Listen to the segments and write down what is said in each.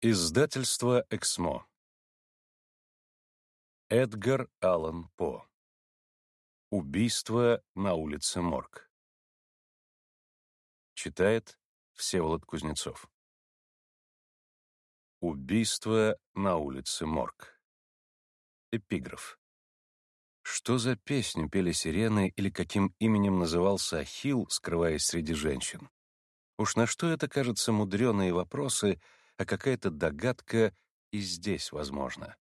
Издательство «Эксмо». Эдгар Аллан По. Убийство на улице Морг. Читает Всеволод Кузнецов. Убийство на улице Морг. Эпиграф. Что за песню пели сирены или каким именем назывался Ахилл, скрываясь среди женщин? Уж на что это, кажется, мудреные вопросы — а какая-то догадка и здесь возможна.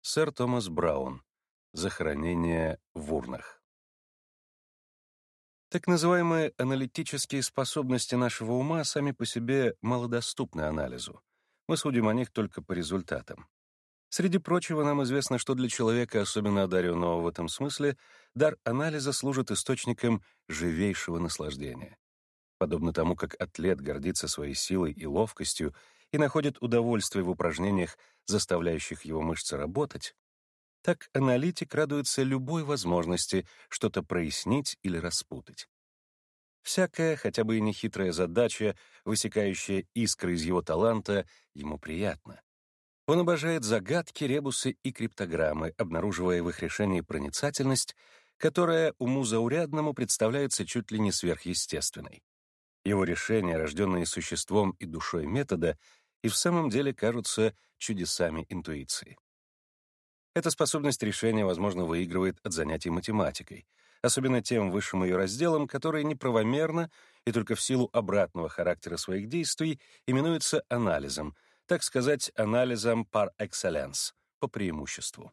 Сэр Томас Браун. Захоронение в урнах. Так называемые аналитические способности нашего ума сами по себе малодоступны анализу. Мы судим о них только по результатам. Среди прочего, нам известно, что для человека, особенно одаренного в этом смысле, дар анализа служит источником живейшего наслаждения. Подобно тому, как атлет гордится своей силой и ловкостью и находит удовольствие в упражнениях, заставляющих его мышцы работать, так аналитик радуется любой возможности что-то прояснить или распутать. Всякая, хотя бы и нехитрая задача, высекающая искры из его таланта, ему приятна. Он обожает загадки, ребусы и криптограммы, обнаруживая в их решении проницательность, которая уму заурядному представляется чуть ли не сверхъестественной. Его решения, рожденные существом и душой метода, и в самом деле кажутся чудесами интуиции. Эта способность решения, возможно, выигрывает от занятий математикой, особенно тем высшим ее разделом, который неправомерно и только в силу обратного характера своих действий именуется анализом, так сказать, анализом par excellence, по преимуществу.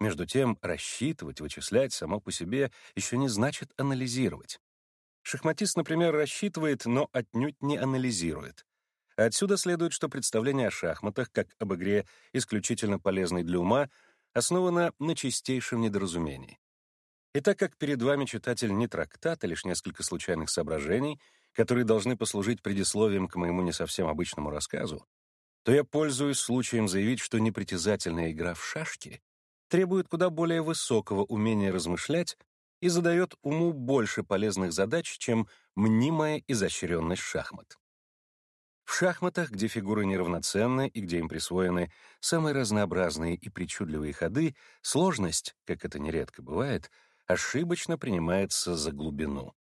Между тем, рассчитывать, вычислять само по себе еще не значит анализировать. Шахматист, например, рассчитывает, но отнюдь не анализирует. Отсюда следует, что представление о шахматах, как об игре исключительно полезной для ума, основано на чистейшем недоразумении. И так как перед вами читатель не трактат, а лишь несколько случайных соображений, которые должны послужить предисловием к моему не совсем обычному рассказу, то я пользуюсь случаем заявить, что непритязательная игра в шашки требует куда более высокого умения размышлять и задает уму больше полезных задач, чем мнимая изощренность шахмат. В шахматах, где фигуры неравноценны и где им присвоены самые разнообразные и причудливые ходы, сложность, как это нередко бывает, ошибочно принимается за глубину.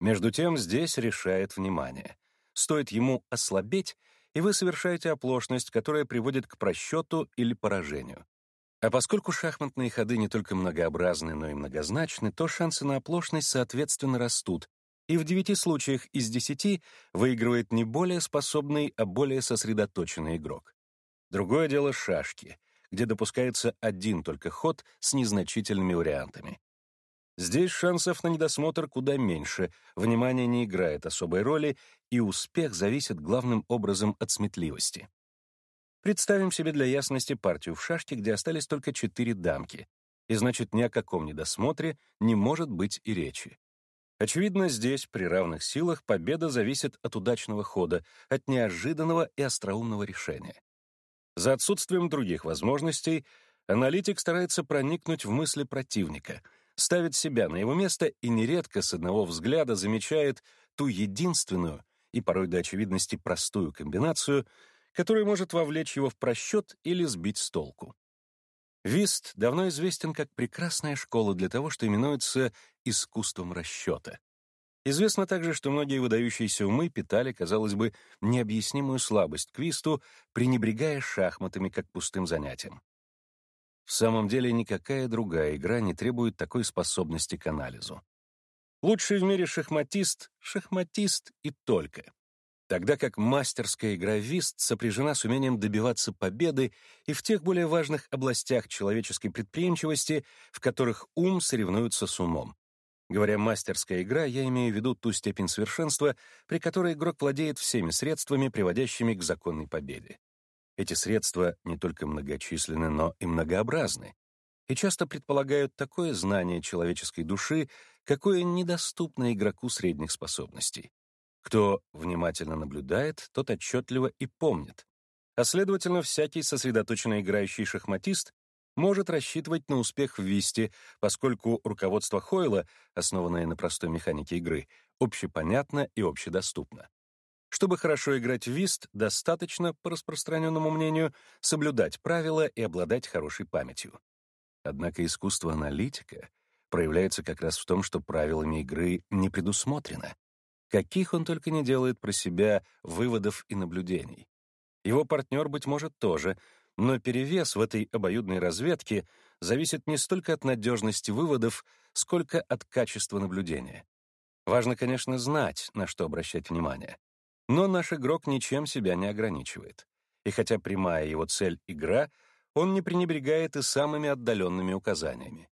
Между тем здесь решает внимание. Стоит ему ослабеть, и вы совершаете оплошность, которая приводит к просчету или поражению. А поскольку шахматные ходы не только многообразны, но и многозначны, то шансы на оплошность соответственно растут, и в девяти случаях из десяти выигрывает не более способный, а более сосредоточенный игрок. Другое дело шашки, где допускается один только ход с незначительными вариантами. Здесь шансов на недосмотр куда меньше, внимание не играет особой роли, и успех зависит главным образом от сметливости. Представим себе для ясности партию в шашке, где остались только четыре дамки, и значит ни о каком недосмотре не может быть и речи. Очевидно, здесь, при равных силах, победа зависит от удачного хода, от неожиданного и остроумного решения. За отсутствием других возможностей аналитик старается проникнуть в мысли противника, ставит себя на его место и нередко с одного взгляда замечает ту единственную и порой до очевидности простую комбинацию — который может вовлечь его в просчет или сбить с толку. Вист давно известен как прекрасная школа для того, что именуется искусством расчета. Известно также, что многие выдающиеся умы питали, казалось бы, необъяснимую слабость к висту, пренебрегая шахматами как пустым занятием. В самом деле никакая другая игра не требует такой способности к анализу. Лучший в мире шахматист — шахматист и только тогда как мастерская игра вист сопряжена с умением добиваться победы и в тех более важных областях человеческой предприимчивости, в которых ум соревнуется с умом. Говоря «мастерская игра», я имею в виду ту степень совершенства, при которой игрок владеет всеми средствами, приводящими к законной победе. Эти средства не только многочисленны, но и многообразны, и часто предполагают такое знание человеческой души, какое недоступно игроку средних способностей. Кто внимательно наблюдает, тот отчетливо и помнит. А следовательно, всякий сосредоточенно играющий шахматист может рассчитывать на успех в Висте, поскольку руководство Хойла, основанное на простой механике игры, общепонятно и общедоступно. Чтобы хорошо играть в вист, достаточно, по распространенному мнению, соблюдать правила и обладать хорошей памятью. Однако искусство аналитика проявляется как раз в том, что правилами игры не предусмотрено. Каких он только не делает про себя выводов и наблюдений. Его партнер, быть может, тоже, но перевес в этой обоюдной разведке зависит не столько от надежности выводов, сколько от качества наблюдения. Важно, конечно, знать, на что обращать внимание. Но наш игрок ничем себя не ограничивает. И хотя прямая его цель — игра, он не пренебрегает и самыми отдаленными указаниями.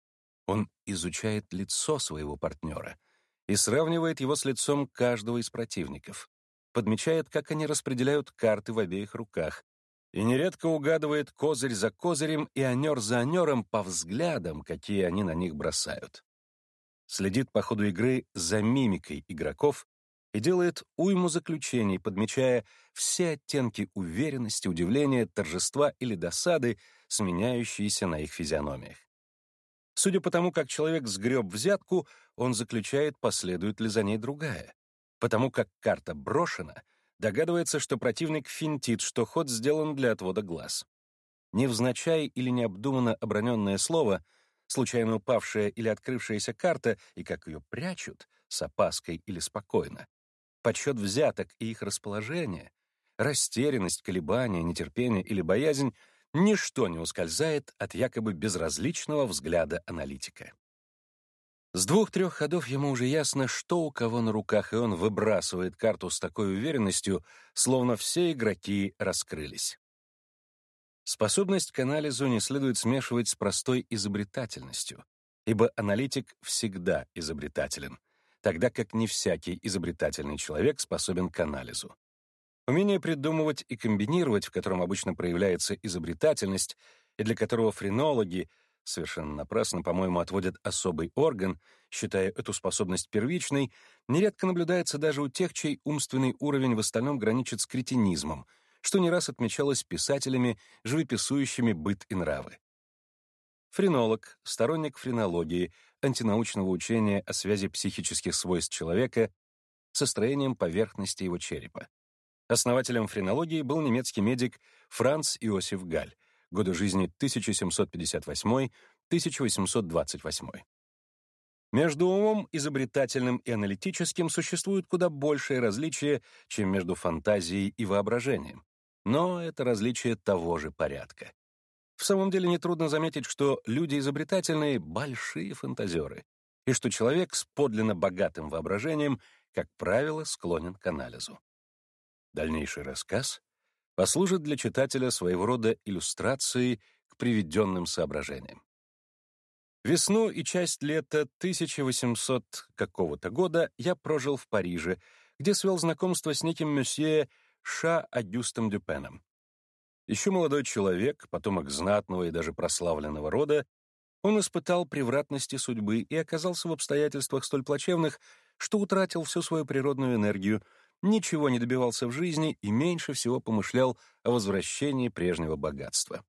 Он изучает лицо своего партнера и сравнивает его с лицом каждого из противников, подмечает, как они распределяют карты в обеих руках, и нередко угадывает козырь за козырем и анер за анером по взглядам, какие они на них бросают. Следит по ходу игры за мимикой игроков и делает уйму заключений, подмечая все оттенки уверенности, удивления, торжества или досады, сменяющиеся на их физиономиях. Судя по тому, как человек сгреб взятку, он заключает, последует ли за ней другая. Потому как карта брошена, догадывается, что противник финтит, что ход сделан для отвода глаз. Невзначай или необдуманно оброненное слово, случайно упавшая или открывшаяся карта, и как ее прячут, с опаской или спокойно, подсчет взяток и их расположение, растерянность, колебания, нетерпение или боязнь — ничто не ускользает от якобы безразличного взгляда аналитика. С двух-трех ходов ему уже ясно, что у кого на руках, и он выбрасывает карту с такой уверенностью, словно все игроки раскрылись. Способность к анализу не следует смешивать с простой изобретательностью, ибо аналитик всегда изобретателен, тогда как не всякий изобретательный человек способен к анализу. Умение придумывать и комбинировать, в котором обычно проявляется изобретательность, и для которого френологи совершенно напрасно, по-моему, отводят особый орган, считая эту способность первичной, нередко наблюдается даже у тех, чей умственный уровень в остальном граничит с кретинизмом, что не раз отмечалось писателями, живописующими быт и нравы. Френолог, сторонник френологии, антинаучного учения о связи психических свойств человека со строением поверхности его черепа. Основателем френологии был немецкий медик Франц Иосиф Галь, годы жизни 1758-1828. Между умом, изобретательным и аналитическим существует куда большее различие, чем между фантазией и воображением. Но это различие того же порядка. В самом деле нетрудно заметить, что люди изобретательные — большие фантазеры, и что человек с подлинно богатым воображением, как правило, склонен к анализу. Дальнейший рассказ послужит для читателя своего рода иллюстрацией к приведенным соображениям. Весну и часть лета 1800 какого-то года я прожил в Париже, где свел знакомство с неким месье Ша Агюстом Дюпеном. Еще молодой человек, потомок знатного и даже прославленного рода, он испытал превратности судьбы и оказался в обстоятельствах столь плачевных, что утратил всю свою природную энергию, ничего не добивался в жизни и меньше всего помышлял о возвращении прежнего богатства.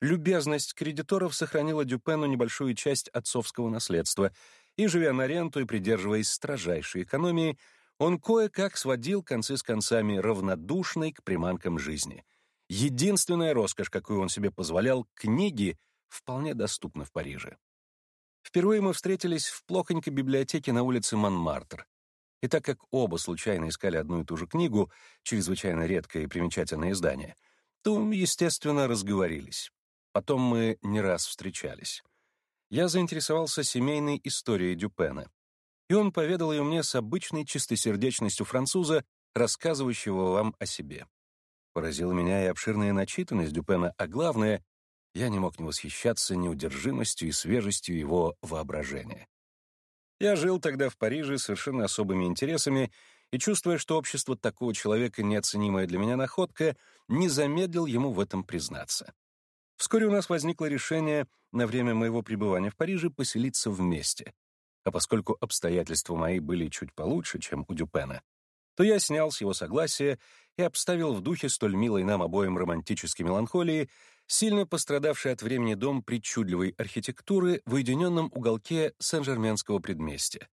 Любезность кредиторов сохранила Дюпену небольшую часть отцовского наследства, и, живя на ренту и придерживаясь строжайшей экономии, он кое-как сводил концы с концами равнодушной к приманкам жизни — Единственная роскошь, какую он себе позволял, книги, вполне доступна в Париже. Впервые мы встретились в плохонькой библиотеке на улице Монмартр. И так как оба случайно искали одну и ту же книгу, чрезвычайно редкое и примечательное издание, то, естественно, разговорились. Потом мы не раз встречались. Я заинтересовался семейной историей Дюпена, и он поведал ее мне с обычной чистосердечностью француза, рассказывающего вам о себе. Поразила меня и обширная начитанность Дюпена, а главное, я не мог не восхищаться неудержимостью и свежестью его воображения. Я жил тогда в Париже совершенно особыми интересами и, чувствуя, что общество такого человека неоценимая для меня находка, не замедлил ему в этом признаться. Вскоре у нас возникло решение на время моего пребывания в Париже поселиться вместе. А поскольку обстоятельства мои были чуть получше, чем у Дюпена, то я снял с его согласия и обставил в духе столь милой нам обоим романтической меланхолии сильно пострадавший от времени дом причудливой архитектуры в уединенном уголке Сен-Жерменского предместья.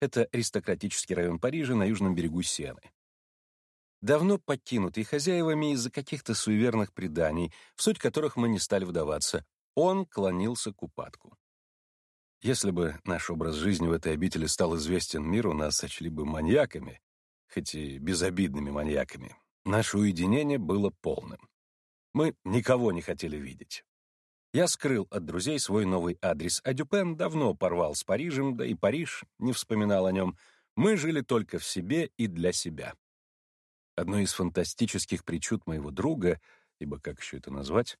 Это аристократический район Парижа на южном берегу Сены. давно покинутый хозяевами из-за каких-то суеверных преданий, в суть которых мы не стали вдаваться. Он клонился к упадку. Если бы наш образ жизни в этой обители стал известен миру, нас сочли бы маньяками, хоть и безобидными маньяками. Наше уединение было полным. Мы никого не хотели видеть. Я скрыл от друзей свой новый адрес, а Дюпен давно порвал с Парижем, да и Париж не вспоминал о нем. Мы жили только в себе и для себя. Одной из фантастических причуд моего друга, ибо как еще это назвать,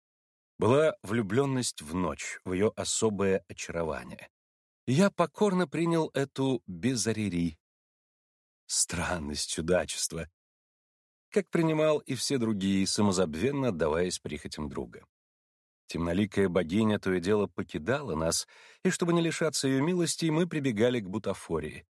была влюбленность в ночь, в ее особое очарование. Я покорно принял эту безарири. Странность, чудачество. Как принимал и все другие, самозабвенно отдаваясь прихотям друга. Темноликая богиня то и дело покидала нас, и чтобы не лишаться ее милости, мы прибегали к бутафории.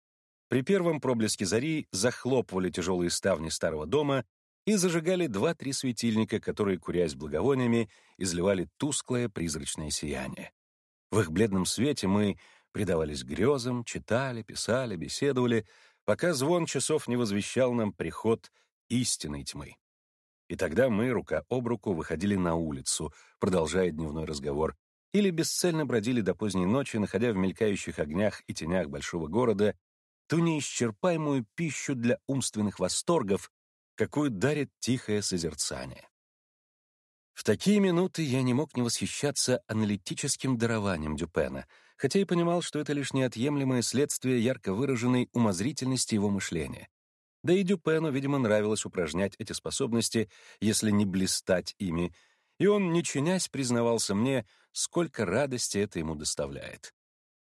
При первом проблеске зари захлопывали тяжелые ставни старого дома и зажигали два-три светильника, которые, курясь благовониями, изливали тусклое призрачное сияние. В их бледном свете мы предавались грезам, читали, писали, беседовали, пока звон часов не возвещал нам приход истинной тьмы. И тогда мы, рука об руку, выходили на улицу, продолжая дневной разговор, или бесцельно бродили до поздней ночи, находя в мелькающих огнях и тенях большого города ту неисчерпаемую пищу для умственных восторгов, какую дарит тихое созерцание. В такие минуты я не мог не восхищаться аналитическим дарованием Дюпена, хотя и понимал, что это лишь неотъемлемое следствие ярко выраженной умозрительности его мышления. Да и Дюпену, видимо, нравилось упражнять эти способности, если не блистать ими, и он, не чинясь, признавался мне, сколько радости это ему доставляет.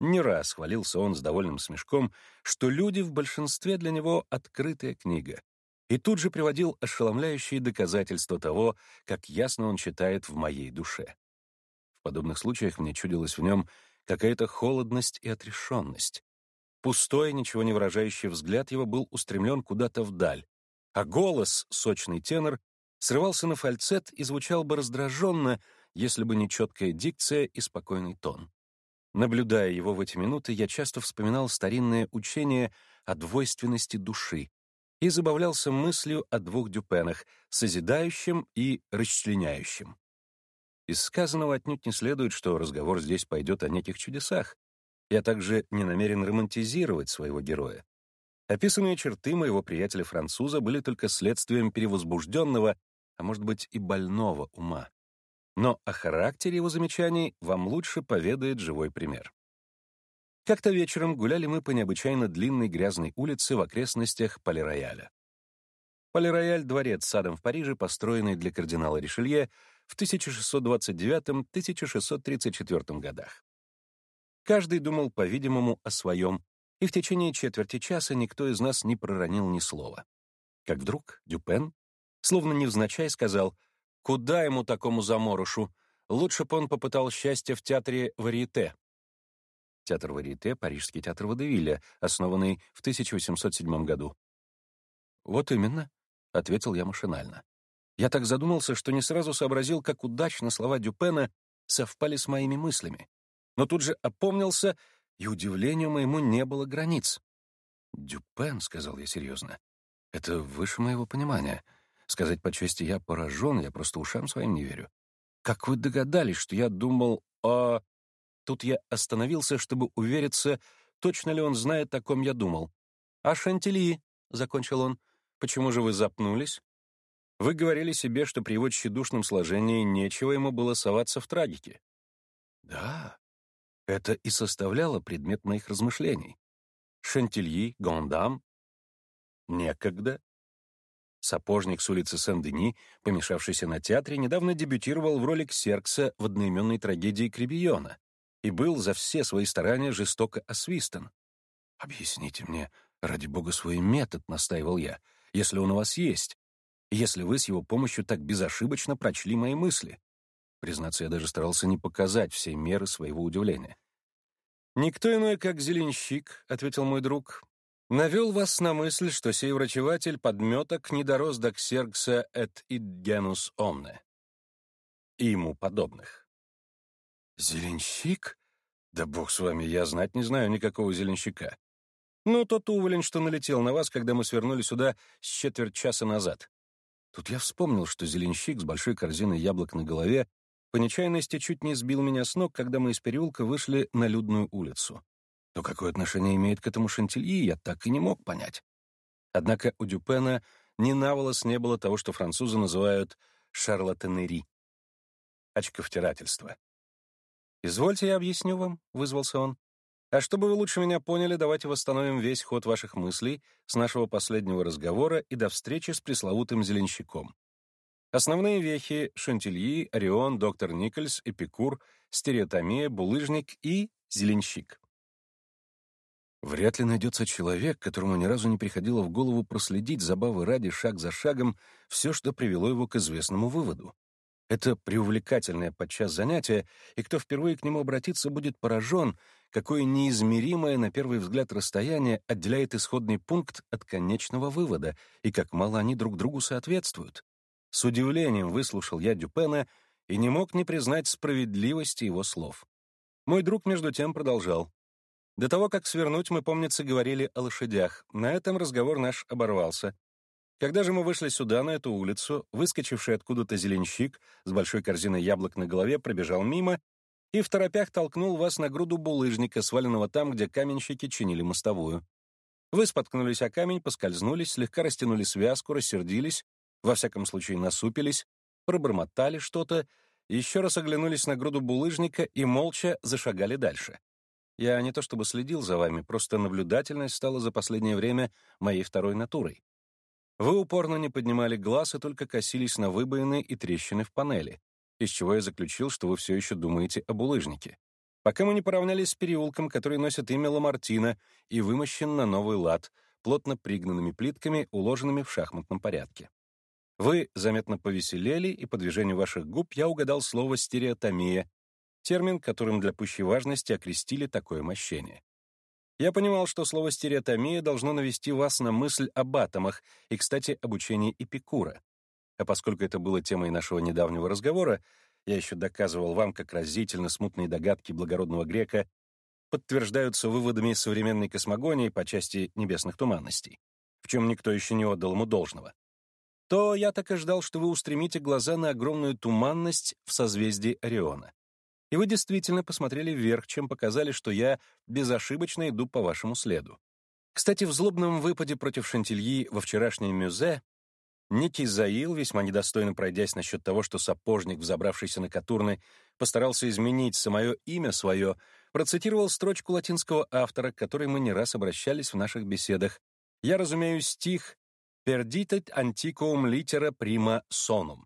Не раз хвалился он с довольным смешком, что люди в большинстве для него открытая книга, и тут же приводил ошеломляющие доказательства того, как ясно он читает в моей душе. В подобных случаях мне чудилась в нем какая-то холодность и отрешенность, Пустой, ничего не выражающий взгляд его был устремлен куда-то вдаль, а голос, сочный тенор, срывался на фальцет и звучал бы раздраженно, если бы не четкая дикция и спокойный тон. Наблюдая его в эти минуты, я часто вспоминал старинное учение о двойственности души и забавлялся мыслью о двух дюпенах — созидающем и расчленяющем. Из сказанного отнюдь не следует, что разговор здесь пойдет о неких чудесах, я также не намерен романтизировать своего героя. Описанные черты моего приятеля-француза были только следствием перевозбужденного, а может быть и больного ума. Но о характере его замечаний вам лучше поведает живой пример. Как-то вечером гуляли мы по необычайно длинной грязной улице в окрестностях Палерояля. Палерояль — дворец садом в Париже, построенный для кардинала Ришелье в 1629-1634 годах. Каждый думал, по-видимому, о своем, и в течение четверти часа никто из нас не проронил ни слова. Как вдруг Дюпен, словно невзначай, сказал, «Куда ему такому заморышу? Лучше бы он попытал счастье в театре Варьете». Театр Варьете — парижский театр Водевиля, основанный в 1807 году. «Вот именно», — ответил я машинально. Я так задумался, что не сразу сообразил, как удачно слова Дюпена совпали с моими мыслями но тут же опомнился, и удивлению моему не было границ. «Дюпен», — сказал я серьезно, — «это выше моего понимания. Сказать по чести, я поражен, я просто ушам своим не верю. Как вы догадались, что я думал о...» Тут я остановился, чтобы увериться, точно ли он знает, о ком я думал. «А Шантильи?» — закончил он. «Почему же вы запнулись?» «Вы говорили себе, что при его тщедушном сложении нечего ему было соваться в трагике». «Да, это и составляло предмет моих размышлений. Шантильи, Гондам. Некогда. Сапожник с улицы Сен-Дени, помешавшийся на театре, недавно дебютировал в роли Ксеркса в одноименной трагедии Крибиона и был за все свои старания жестоко освистан. «Объясните мне, ради бога, свой метод», — настаивал я, «если он у вас есть, если вы с его помощью так безошибочно прочли мои мысли». Признаться, я даже старался не показать всей меры своего удивления. «Никто иной, как зеленщик», — ответил мой друг, «навел вас на мысль, что сей врачеватель подметок не дорос до ксергса et id genus omne» и ему подобных. «Зеленщик? Да бог с вами, я знать не знаю никакого зеленщика. Ну, тот уволень, что налетел на вас, когда мы свернули сюда с четверть часа назад. Тут я вспомнил, что зеленщик с большой корзиной яблок на голове по нечаянности чуть не сбил меня с ног, когда мы из переулка вышли на людную улицу. Но какое отношение имеет к этому Шантильи, я так и не мог понять. Однако у Дюпена ни на волос не было того, что французы называют «шарлатанери» — очковтирательство. «Извольте, я объясню вам», — вызвался он. «А чтобы вы лучше меня поняли, давайте восстановим весь ход ваших мыслей с нашего последнего разговора и до встречи с пресловутым зеленщиком. Основные вехи — Шантильи, Орион, доктор Никольс, Эпикур, стереотомия, булыжник и зеленщик. Вряд ли найдется человек, которому ни разу не приходило в голову проследить забавы ради шаг за шагом все, что привело его к известному выводу. Это преувлекательное подчас занятие, и кто впервые к нему обратится, будет поражен, какое неизмеримое на первый взгляд расстояние отделяет исходный пункт от конечного вывода, и как мало они друг другу соответствуют. С удивлением выслушал я Дюпена и не мог не признать справедливости его слов. Мой друг, между тем, продолжал. До того, как свернуть, мы, помнится, говорили о лошадях. На этом разговор наш оборвался. Когда же мы вышли сюда, на эту улицу, выскочивший откуда-то зеленщик с большой корзиной яблок на голове пробежал мимо и в торопях толкнул вас на груду булыжника, сваленного там, где каменщики чинили мостовую. Вы споткнулись о камень, поскользнулись, слегка растянули связку, рассердились, во всяком случае насупились, пробормотали что-то, еще раз оглянулись на груду булыжника и молча зашагали дальше. Я не то чтобы следил за вами, просто наблюдательность стала за последнее время моей второй натурой. Вы упорно не поднимали глаз и только косились на выбоины и трещины в панели, из чего я заключил, что вы все еще думаете о булыжнике. Пока мы не поравнялись с переулком, который носит имя Ламартина и вымощен на новый лад, плотно пригнанными плитками, уложенными в шахматном порядке. Вы заметно повеселели, и по движению ваших губ я угадал слово «стереотомия», термин, которым для пущей важности окрестили такое мощение. Я понимал, что слово «стереотомия» должно навести вас на мысль об атомах и, кстати, об учении Эпикура. А поскольку это было темой нашего недавнего разговора, я еще доказывал вам, как разительно смутные догадки благородного грека подтверждаются выводами современной космогонии по части небесных туманностей, в чем никто еще не отдал ему должного, то я так и ждал, что вы устремите глаза на огромную туманность в созвездии Ориона. И вы действительно посмотрели вверх, чем показали, что я безошибочно иду по вашему следу. Кстати, в злобном выпаде против Шантильи во вчерашнем мюзе некий Заил, весьма недостойно пройдясь насчет того, что сапожник, взобравшийся на Катурны, постарался изменить самое имя свое, процитировал строчку латинского автора, к которой мы не раз обращались в наших беседах. Я разумею стих «Perditet antiquum litera prima sonum».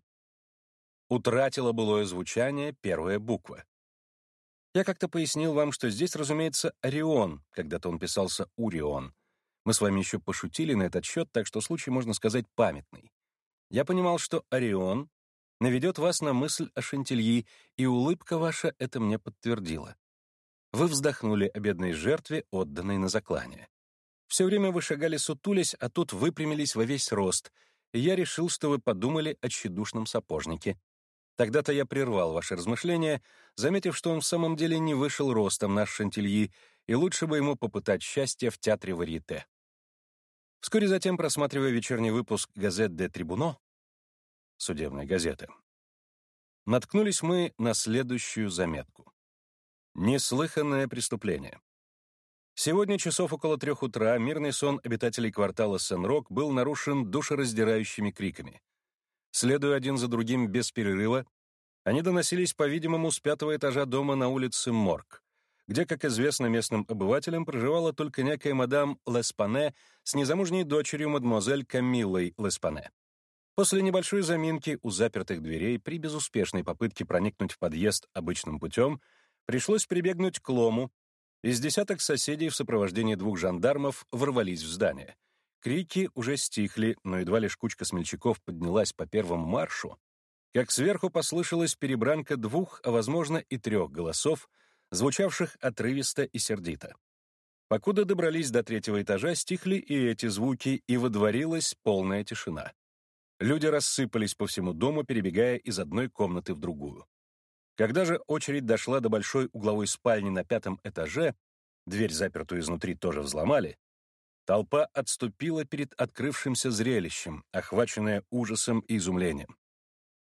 Утратила былое звучание первая буква. Я как-то пояснил вам, что здесь, разумеется, Орион, когда-то он писался Урион. Мы с вами еще пошутили на этот счет, так что случай, можно сказать, памятный. Я понимал, что Орион наведет вас на мысль о Шантильи, и улыбка ваша это мне подтвердила. Вы вздохнули о бедной жертве, отданной на заклание. Все время вы шагали сутулясь, а тут выпрямились во весь рост, и я решил, что вы подумали о тщедушном сапожнике, Тогда-то я прервал ваши размышления, заметив, что он в самом деле не вышел ростом наш Шантильи, и лучше бы ему попытать счастье в театре Варьете. Вскоре затем, просматривая вечерний выпуск «Газет де Трибуно», судебной газеты, наткнулись мы на следующую заметку. Неслыханное преступление. Сегодня часов около трех утра мирный сон обитателей квартала Сен-Рок был нарушен душераздирающими криками — Следуя один за другим без перерыва, они доносились, по-видимому, с пятого этажа дома на улице Морг, где, как известно местным обывателям, проживала только некая мадам Леспане с незамужней дочерью мадемуазель Камиллой Леспане. После небольшой заминки у запертых дверей при безуспешной попытке проникнуть в подъезд обычным путем пришлось прибегнуть к лому, из десяток соседей в сопровождении двух жандармов ворвались в здание — Крики уже стихли, но едва лишь кучка смельчаков поднялась по первому маршу, как сверху послышалась перебранка двух, а, возможно, и трех голосов, звучавших отрывисто и сердито. Покуда добрались до третьего этажа, стихли и эти звуки, и водворилась полная тишина. Люди рассыпались по всему дому, перебегая из одной комнаты в другую. Когда же очередь дошла до большой угловой спальни на пятом этаже, дверь, запертую изнутри, тоже взломали, Толпа отступила перед открывшимся зрелищем, охваченная ужасом и изумлением.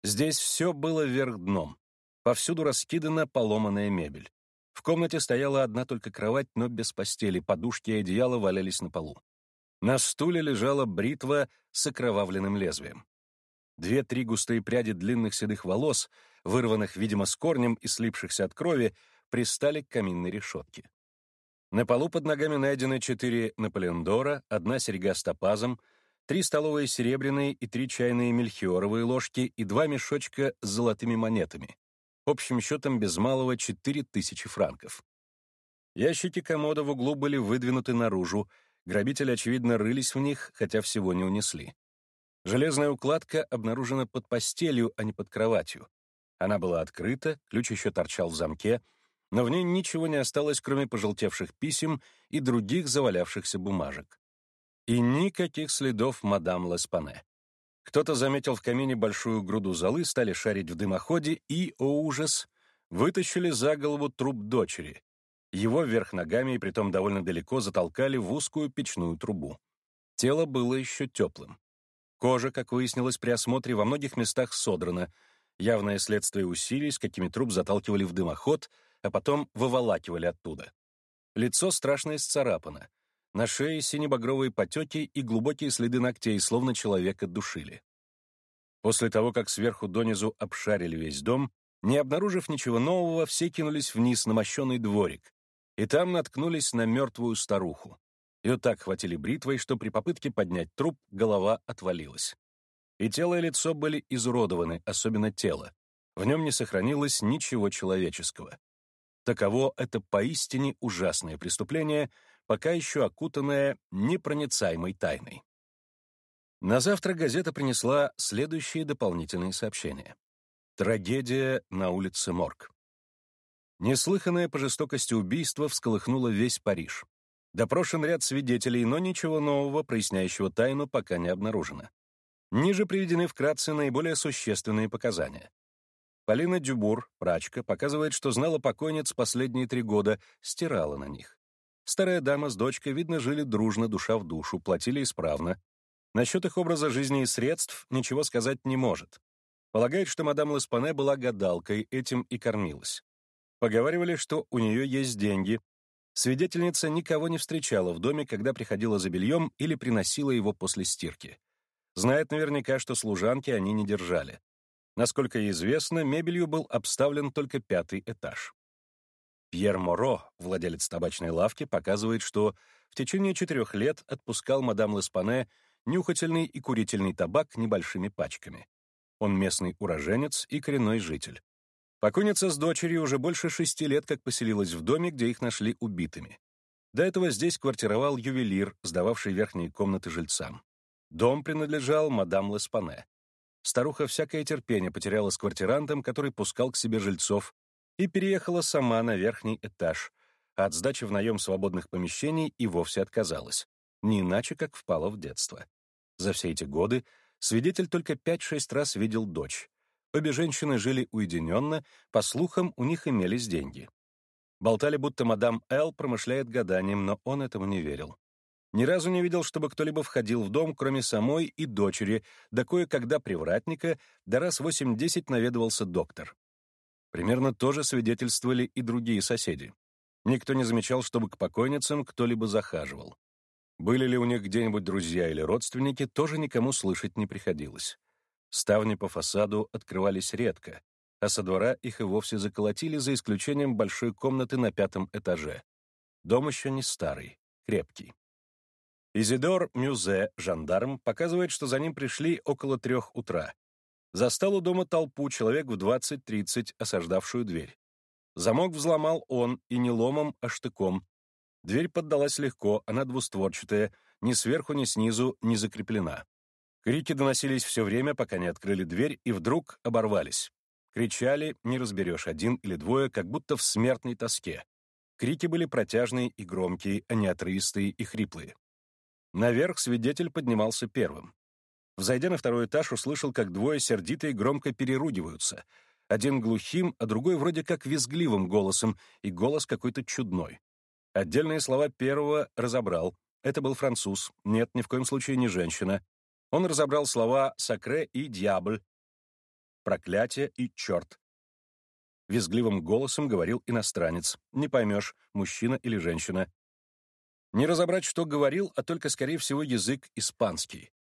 Здесь все было вверх дном. Повсюду раскидана поломанная мебель. В комнате стояла одна только кровать, но без постели, подушки и одеяла валялись на полу. На стуле лежала бритва с окровавленным лезвием. Две-три густые пряди длинных седых волос, вырванных, видимо, с корнем и слипшихся от крови, пристали к каминной решетке. На полу под ногами найдены четыре наполеондора, одна серьга с топазом, три столовые серебряные и три чайные мельхиоровые ложки и два мешочка с золотыми монетами. Общим счетом без малого четыре тысячи франков. Ящики комода в углу были выдвинуты наружу, грабители, очевидно, рылись в них, хотя всего не унесли. Железная укладка обнаружена под постелью, а не под кроватью. Она была открыта, ключ еще торчал в замке, но в ней ничего не осталось, кроме пожелтевших писем и других завалявшихся бумажек. И никаких следов мадам Леспане. Кто-то заметил в камине большую груду золы, стали шарить в дымоходе и, о ужас, вытащили за голову труп дочери. Его вверх ногами и притом довольно далеко затолкали в узкую печную трубу. Тело было еще теплым. Кожа, как выяснилось при осмотре, во многих местах содрана, явное следствие усилий, с какими труп заталкивали в дымоход, а потом выволакивали оттуда. Лицо страшно исцарапано, на шее синебагровые потеки и глубокие следы ногтей, словно человека душили. После того, как сверху донизу обшарили весь дом, не обнаружив ничего нового, все кинулись вниз на мощенный дворик, и там наткнулись на мертвую старуху. Ее так хватили бритвой, что при попытке поднять труп голова отвалилась. И тело и лицо были изуродованы, особенно тело. В нем не сохранилось ничего человеческого. Таково это поистине ужасное преступление, пока еще окутанное непроницаемой тайной. На завтра газета принесла следующие дополнительные сообщения. Трагедия на улице Морг. Неслыханное по жестокости убийство всколыхнуло весь Париж. Допрошен ряд свидетелей, но ничего нового, проясняющего тайну, пока не обнаружено. Ниже приведены вкратце наиболее существенные показания. Полина Дюбур, прачка, показывает, что знала покойниц последние три года, стирала на них. Старая дама с дочкой, видно, жили дружно, душа в душу, платили исправно. Насчет их образа жизни и средств ничего сказать не может. Полагает, что мадам Леспане была гадалкой, этим и кормилась. Поговаривали, что у нее есть деньги. Свидетельница никого не встречала в доме, когда приходила за бельем или приносила его после стирки. Знает наверняка, что служанки они не держали. Насколько известно, мебелью был обставлен только пятый этаж. Пьер Моро, владелец табачной лавки, показывает, что в течение четырех лет отпускал мадам Леспане нюхательный и курительный табак небольшими пачками. Он местный уроженец и коренной житель. Покойница с дочерью уже больше шести лет как поселилась в доме, где их нашли убитыми. До этого здесь квартировал ювелир, сдававший верхние комнаты жильцам. Дом принадлежал мадам Леспане. Старуха всякое терпение потеряла с квартирантом, который пускал к себе жильцов, и переехала сама на верхний этаж, а от сдачи в наем свободных помещений и вовсе отказалась, не иначе, как впала в детство. За все эти годы свидетель только 5-6 раз видел дочь. Обе женщины жили уединенно, по слухам, у них имелись деньги. Болтали, будто мадам Эл промышляет гаданием, но он этому не верил. Ни разу не видел, чтобы кто-либо входил в дом, кроме самой и дочери, да кое-когда привратника, да раз восемь-десять наведывался доктор. Примерно то же свидетельствовали и другие соседи. Никто не замечал, чтобы к покойницам кто-либо захаживал. Были ли у них где-нибудь друзья или родственники, тоже никому слышать не приходилось. Ставни по фасаду открывались редко, а со двора их и вовсе заколотили, за исключением большой комнаты на пятом этаже. Дом еще не старый, крепкий. Изидор Мюзе, жандарм, показывает, что за ним пришли около трех утра. Застал у дома толпу, человек в 20-30, осаждавшую дверь. Замок взломал он, и не ломом, а штыком. Дверь поддалась легко, она двустворчатая, ни сверху, ни снизу не закреплена. Крики доносились все время, пока не открыли дверь, и вдруг оборвались. Кричали, не разберешь, один или двое, как будто в смертной тоске. Крики были протяжные и громкие, а не отрывистые и хриплые. Наверх свидетель поднимался первым. Взойдя на второй этаж, услышал, как двое сердито и громко переругиваются. Один глухим, а другой вроде как визгливым голосом, и голос какой-то чудной. Отдельные слова первого разобрал, это был француз. Нет, ни в коем случае не женщина. Он разобрал слова «сакре» и «дьябль», «проклятие» и «черт». Визгливым голосом говорил иностранец. Не поймешь, мужчина или женщина. Не разобрать, что говорил, а только, скорее всего, язык испанский.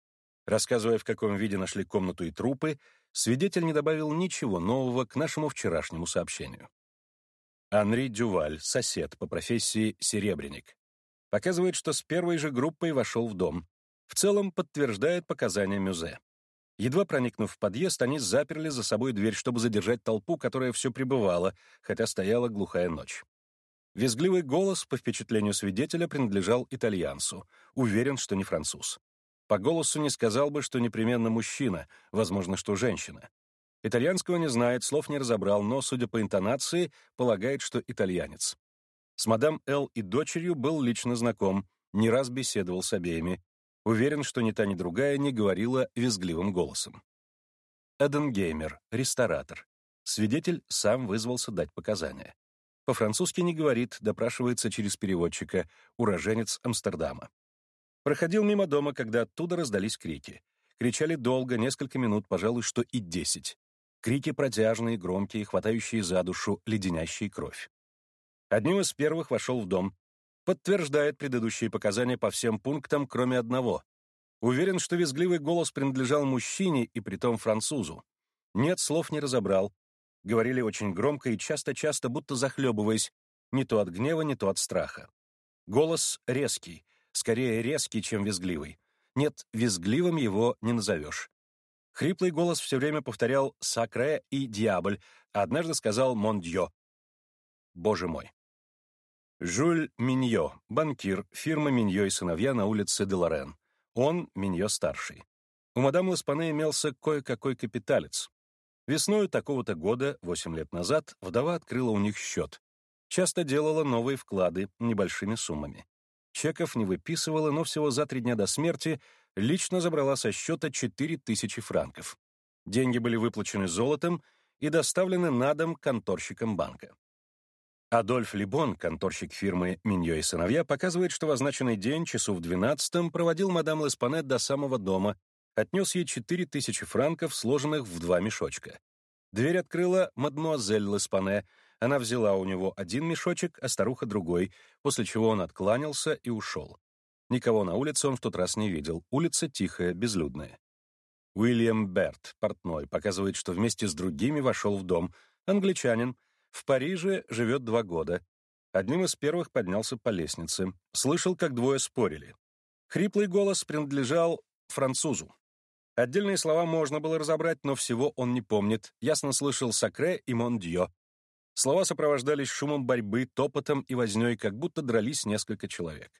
Рассказывая, в каком виде нашли комнату и трупы, свидетель не добавил ничего нового к нашему вчерашнему сообщению. Анри Дюваль, сосед по профессии серебряник. Показывает, что с первой же группой вошел в дом. В целом подтверждает показания Мюзе. Едва проникнув в подъезд, они заперли за собой дверь, чтобы задержать толпу, которая все пребывала, хотя стояла глухая ночь. Визгливый голос, по впечатлению свидетеля, принадлежал итальянцу. Уверен, что не француз. По голосу не сказал бы, что непременно мужчина, возможно, что женщина. Итальянского не знает, слов не разобрал, но, судя по интонации, полагает, что итальянец. С мадам Л. и дочерью был лично знаком, не раз беседовал с обеими. Уверен, что ни та, ни другая не говорила визгливым голосом. Эденгеймер, ресторатор. Свидетель сам вызвался дать показания. По-французски не говорит, допрашивается через переводчика, уроженец Амстердама. Проходил мимо дома, когда оттуда раздались крики. Кричали долго, несколько минут, пожалуй, что и десять. Крики протяжные, громкие, хватающие за душу, леденящие кровь. Одним из первых вошел в дом. Подтверждает предыдущие показания по всем пунктам, кроме одного. Уверен, что визгливый голос принадлежал мужчине и притом французу. Нет, слов не разобрал. Говорили очень громко и часто-часто, будто захлебываясь, не то от гнева, не то от страха. Голос резкий, скорее резкий, чем визгливый. Нет, визгливым его не назовешь. Хриплый голос все время повторял «сакре» и «дьябль», а однажды сказал «мондьё». Боже мой. Жюль Миньо, банкир, фирма Миньо и сыновья на улице Деларен. Он Миньо-старший. У мадам Ласпане имелся кое-какой капиталец. Весною такого-то года, 8 лет назад, вдова открыла у них счет. Часто делала новые вклады небольшими суммами. Чеков не выписывала, но всего за три дня до смерти лично забрала со счета 4000 франков. Деньги были выплачены золотом и доставлены на дом конторщикам банка. Адольф Либон, конторщик фирмы «Миньо и сыновья», показывает, что в означенный день, часу в 12 проводил мадам Леспанет до самого дома, отнес ей 4000 франков, сложенных в два мешочка. Дверь открыла мадмуазель Леспане, она взяла у него один мешочек, а старуха другой, после чего он откланялся и ушел. Никого на улице он в тот раз не видел. Улица тихая, безлюдная. Уильям Берт, портной, показывает, что вместе с другими вошел в дом. Англичанин. В Париже живет два года. Одним из первых поднялся по лестнице. Слышал, как двое спорили. Хриплый голос принадлежал французу. Отдельные слова можно было разобрать, но всего он не помнит. Ясно слышал «сакре» и «мондьё». Слова сопровождались шумом борьбы, топотом и вознёй, как будто дрались несколько человек.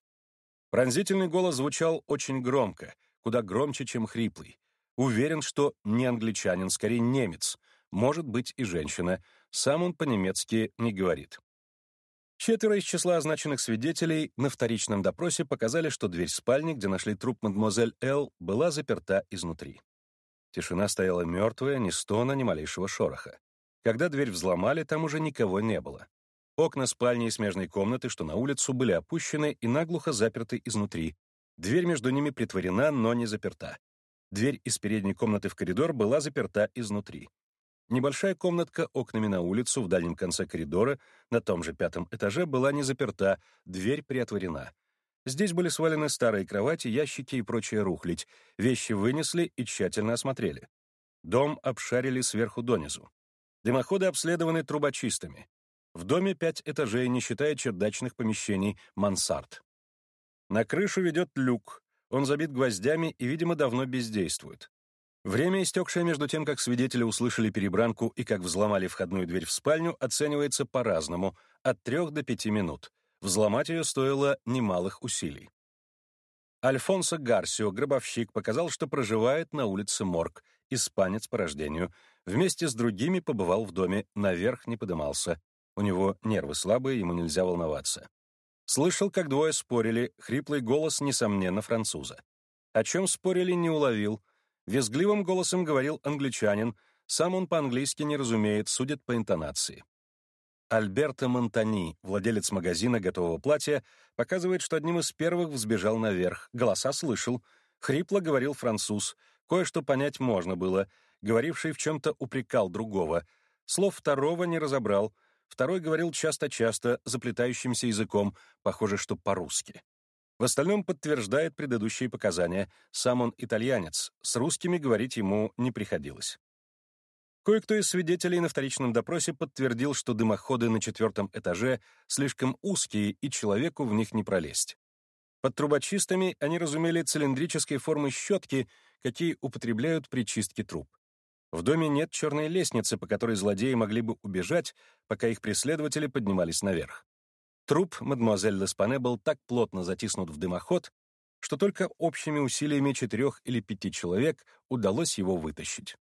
Пронзительный голос звучал очень громко, куда громче, чем хриплый. Уверен, что не англичанин, скорее немец, может быть и женщина. Сам он по-немецки не говорит. Четверо из числа означенных свидетелей на вторичном допросе показали, что дверь спальни, где нашли труп мадемуазель Л, была заперта изнутри. Тишина стояла мертвая, ни стона, ни малейшего шороха. Когда дверь взломали, там уже никого не было. Окна спальни и смежной комнаты, что на улицу, были опущены и наглухо заперты изнутри. Дверь между ними притворена, но не заперта. Дверь из передней комнаты в коридор была заперта изнутри. Небольшая комнатка окнами на улицу в дальнем конце коридора, на том же пятом этаже, была не заперта, дверь приотворена. Здесь были свалены старые кровати, ящики и прочая рухлядь. Вещи вынесли и тщательно осмотрели. Дом обшарили сверху донизу. Дымоходы обследованы трубочистами. В доме пять этажей, не считая чердачных помещений, мансард. На крышу ведет люк. Он забит гвоздями и, видимо, давно бездействует. Время, истекшее между тем, как свидетели услышали перебранку и как взломали входную дверь в спальню, оценивается по-разному, от трех до пяти минут. Взломать ее стоило немалых усилий. Альфонсо Гарсио, гробовщик, показал, что проживает на улице Морг, испанец по рождению, Вместе с другими побывал в доме, наверх не подымался. У него нервы слабые, ему нельзя волноваться. Слышал, как двое спорили, хриплый голос, несомненно, француза. О чем спорили, не уловил. Визгливым голосом говорил англичанин, сам он по-английски не разумеет, судит по интонации. Альберто Монтани, владелец магазина готового платья, показывает, что одним из первых взбежал наверх. Голоса слышал. Хрипло говорил француз. Кое-что понять можно было. Говоривший в чем-то упрекал другого. Слов второго не разобрал. Второй говорил часто-часто, заплетающимся языком, похоже, что по-русски. В остальном подтверждает предыдущие показания. Сам он итальянец, с русскими говорить ему не приходилось. Кое-кто из свидетелей на вторичном допросе подтвердил, что дымоходы на четвертом этаже слишком узкие и человеку в них не пролезть. Под трубочистами они разумели цилиндрической формы щетки, какие употребляют при чистке труб. В доме нет черной лестницы, по которой злодеи могли бы убежать, пока их преследователи поднимались наверх. Труп мадемуазель Леспане был так плотно затиснут в дымоход, что только общими усилиями четырех или пяти человек удалось его вытащить.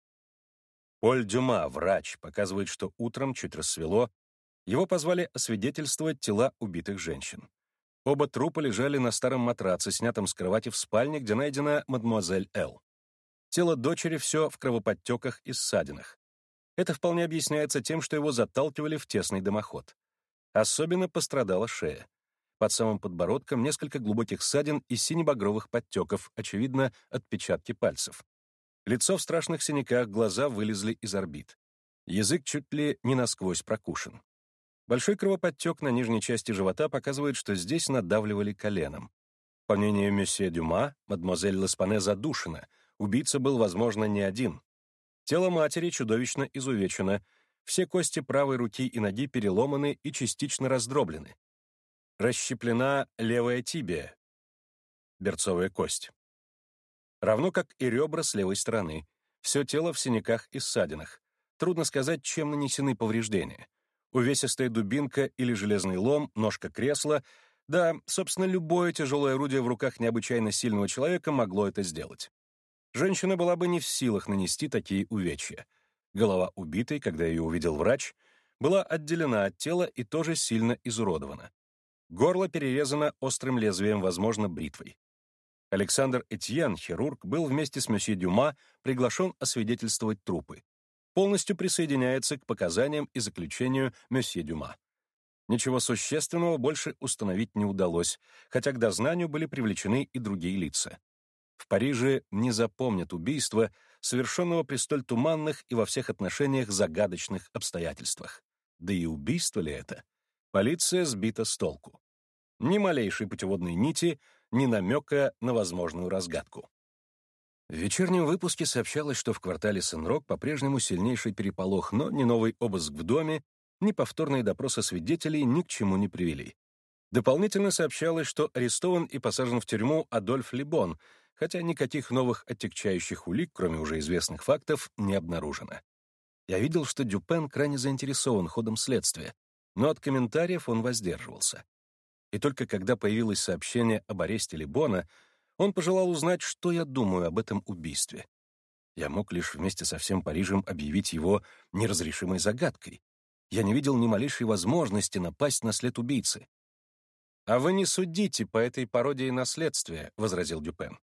Поль Дюма, врач, показывает, что утром, чуть рассвело, его позвали освидетельствовать тела убитых женщин. Оба трупа лежали на старом матраце, снятом с кровати в спальне, где найдена мадемуазель Л. Тело дочери все в кровоподтеках и ссадинах. Это вполне объясняется тем, что его заталкивали в тесный дымоход. Особенно пострадала шея. Под самым подбородком несколько глубоких ссадин и синебагровых подтеков, очевидно, отпечатки пальцев. Лицо в страшных синяках, глаза вылезли из орбит. Язык чуть ли не насквозь прокушен. Большой кровоподтек на нижней части живота показывает, что здесь надавливали коленом. По мнению месье Дюма, мадемуазель Леспане задушена, убийца был, возможно, не один. Тело матери чудовищно изувечено, все кости правой руки и ноги переломаны и частично раздроблены. Расщеплена левая тибия, берцовая кость равно как и ребра с левой стороны. Все тело в синяках и ссадинах. Трудно сказать, чем нанесены повреждения. Увесистая дубинка или железный лом, ножка кресла. Да, собственно, любое тяжелое орудие в руках необычайно сильного человека могло это сделать. Женщина была бы не в силах нанести такие увечья. Голова убитой, когда ее увидел врач, была отделена от тела и тоже сильно изуродована. Горло перерезано острым лезвием, возможно, бритвой. Александр Этьен, хирург, был вместе с месье Дюма приглашен освидетельствовать трупы. Полностью присоединяется к показаниям и заключению месье Дюма. Ничего существенного больше установить не удалось, хотя к дознанию были привлечены и другие лица. В Париже не запомнят убийства, совершенного при столь туманных и во всех отношениях загадочных обстоятельствах. Да и убийство ли это? Полиция сбита с толку. Ни малейшей путеводной нити — ни намека на возможную разгадку. В вечернем выпуске сообщалось, что в квартале Сен-Рок по-прежнему сильнейший переполох, но ни новый обыск в доме, ни повторные допросы свидетелей ни к чему не привели. Дополнительно сообщалось, что арестован и посажен в тюрьму Адольф Либон, хотя никаких новых оттягчающих улик, кроме уже известных фактов, не обнаружено. Я видел, что Дюпен крайне заинтересован ходом следствия, но от комментариев он воздерживался и только когда появилось сообщение об аресте Либона, он пожелал узнать, что я думаю об этом убийстве. Я мог лишь вместе со всем Парижем объявить его неразрешимой загадкой. Я не видел ни малейшей возможности напасть на след убийцы. «А вы не судите по этой пародии наследствия», — возразил Дюпен.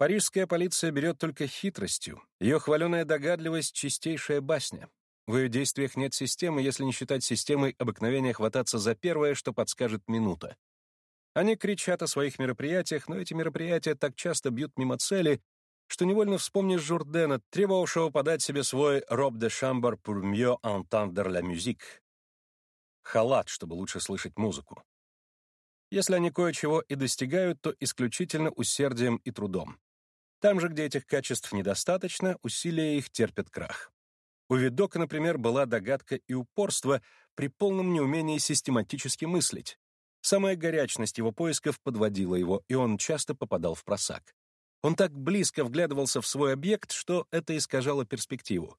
«Парижская полиция берет только хитростью. Ее хваленая догадливость — чистейшая басня. В ее действиях нет системы, если не считать системой обыкновения хвататься за первое, что подскажет минута. Они кричат о своих мероприятиях, но эти мероприятия так часто бьют мимо цели, что невольно вспомнишь Журдена, требовавшего подать себе свой «robe de chambre pour mieux entendre la musique» — халат, чтобы лучше слышать музыку. Если они кое-чего и достигают, то исключительно усердием и трудом. Там же, где этих качеств недостаточно, усилия их терпят крах. У Видока, например, была догадка и упорство при полном неумении систематически мыслить. Самая горячность его поисков подводила его, и он часто попадал в просак. Он так близко вглядывался в свой объект, что это искажало перспективу.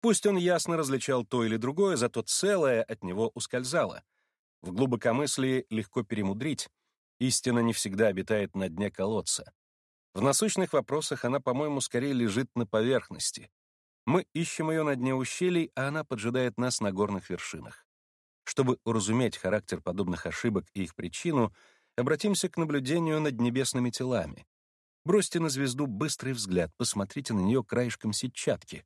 Пусть он ясно различал то или другое, зато целое от него ускользало. В глубокомыслии легко перемудрить. Истина не всегда обитает на дне колодца. В насущных вопросах она, по-моему, скорее лежит на поверхности. Мы ищем ее на дне ущелий, а она поджидает нас на горных вершинах. Чтобы уразуметь характер подобных ошибок и их причину, обратимся к наблюдению над небесными телами. Бросьте на звезду быстрый взгляд, посмотрите на нее краешком сетчатки,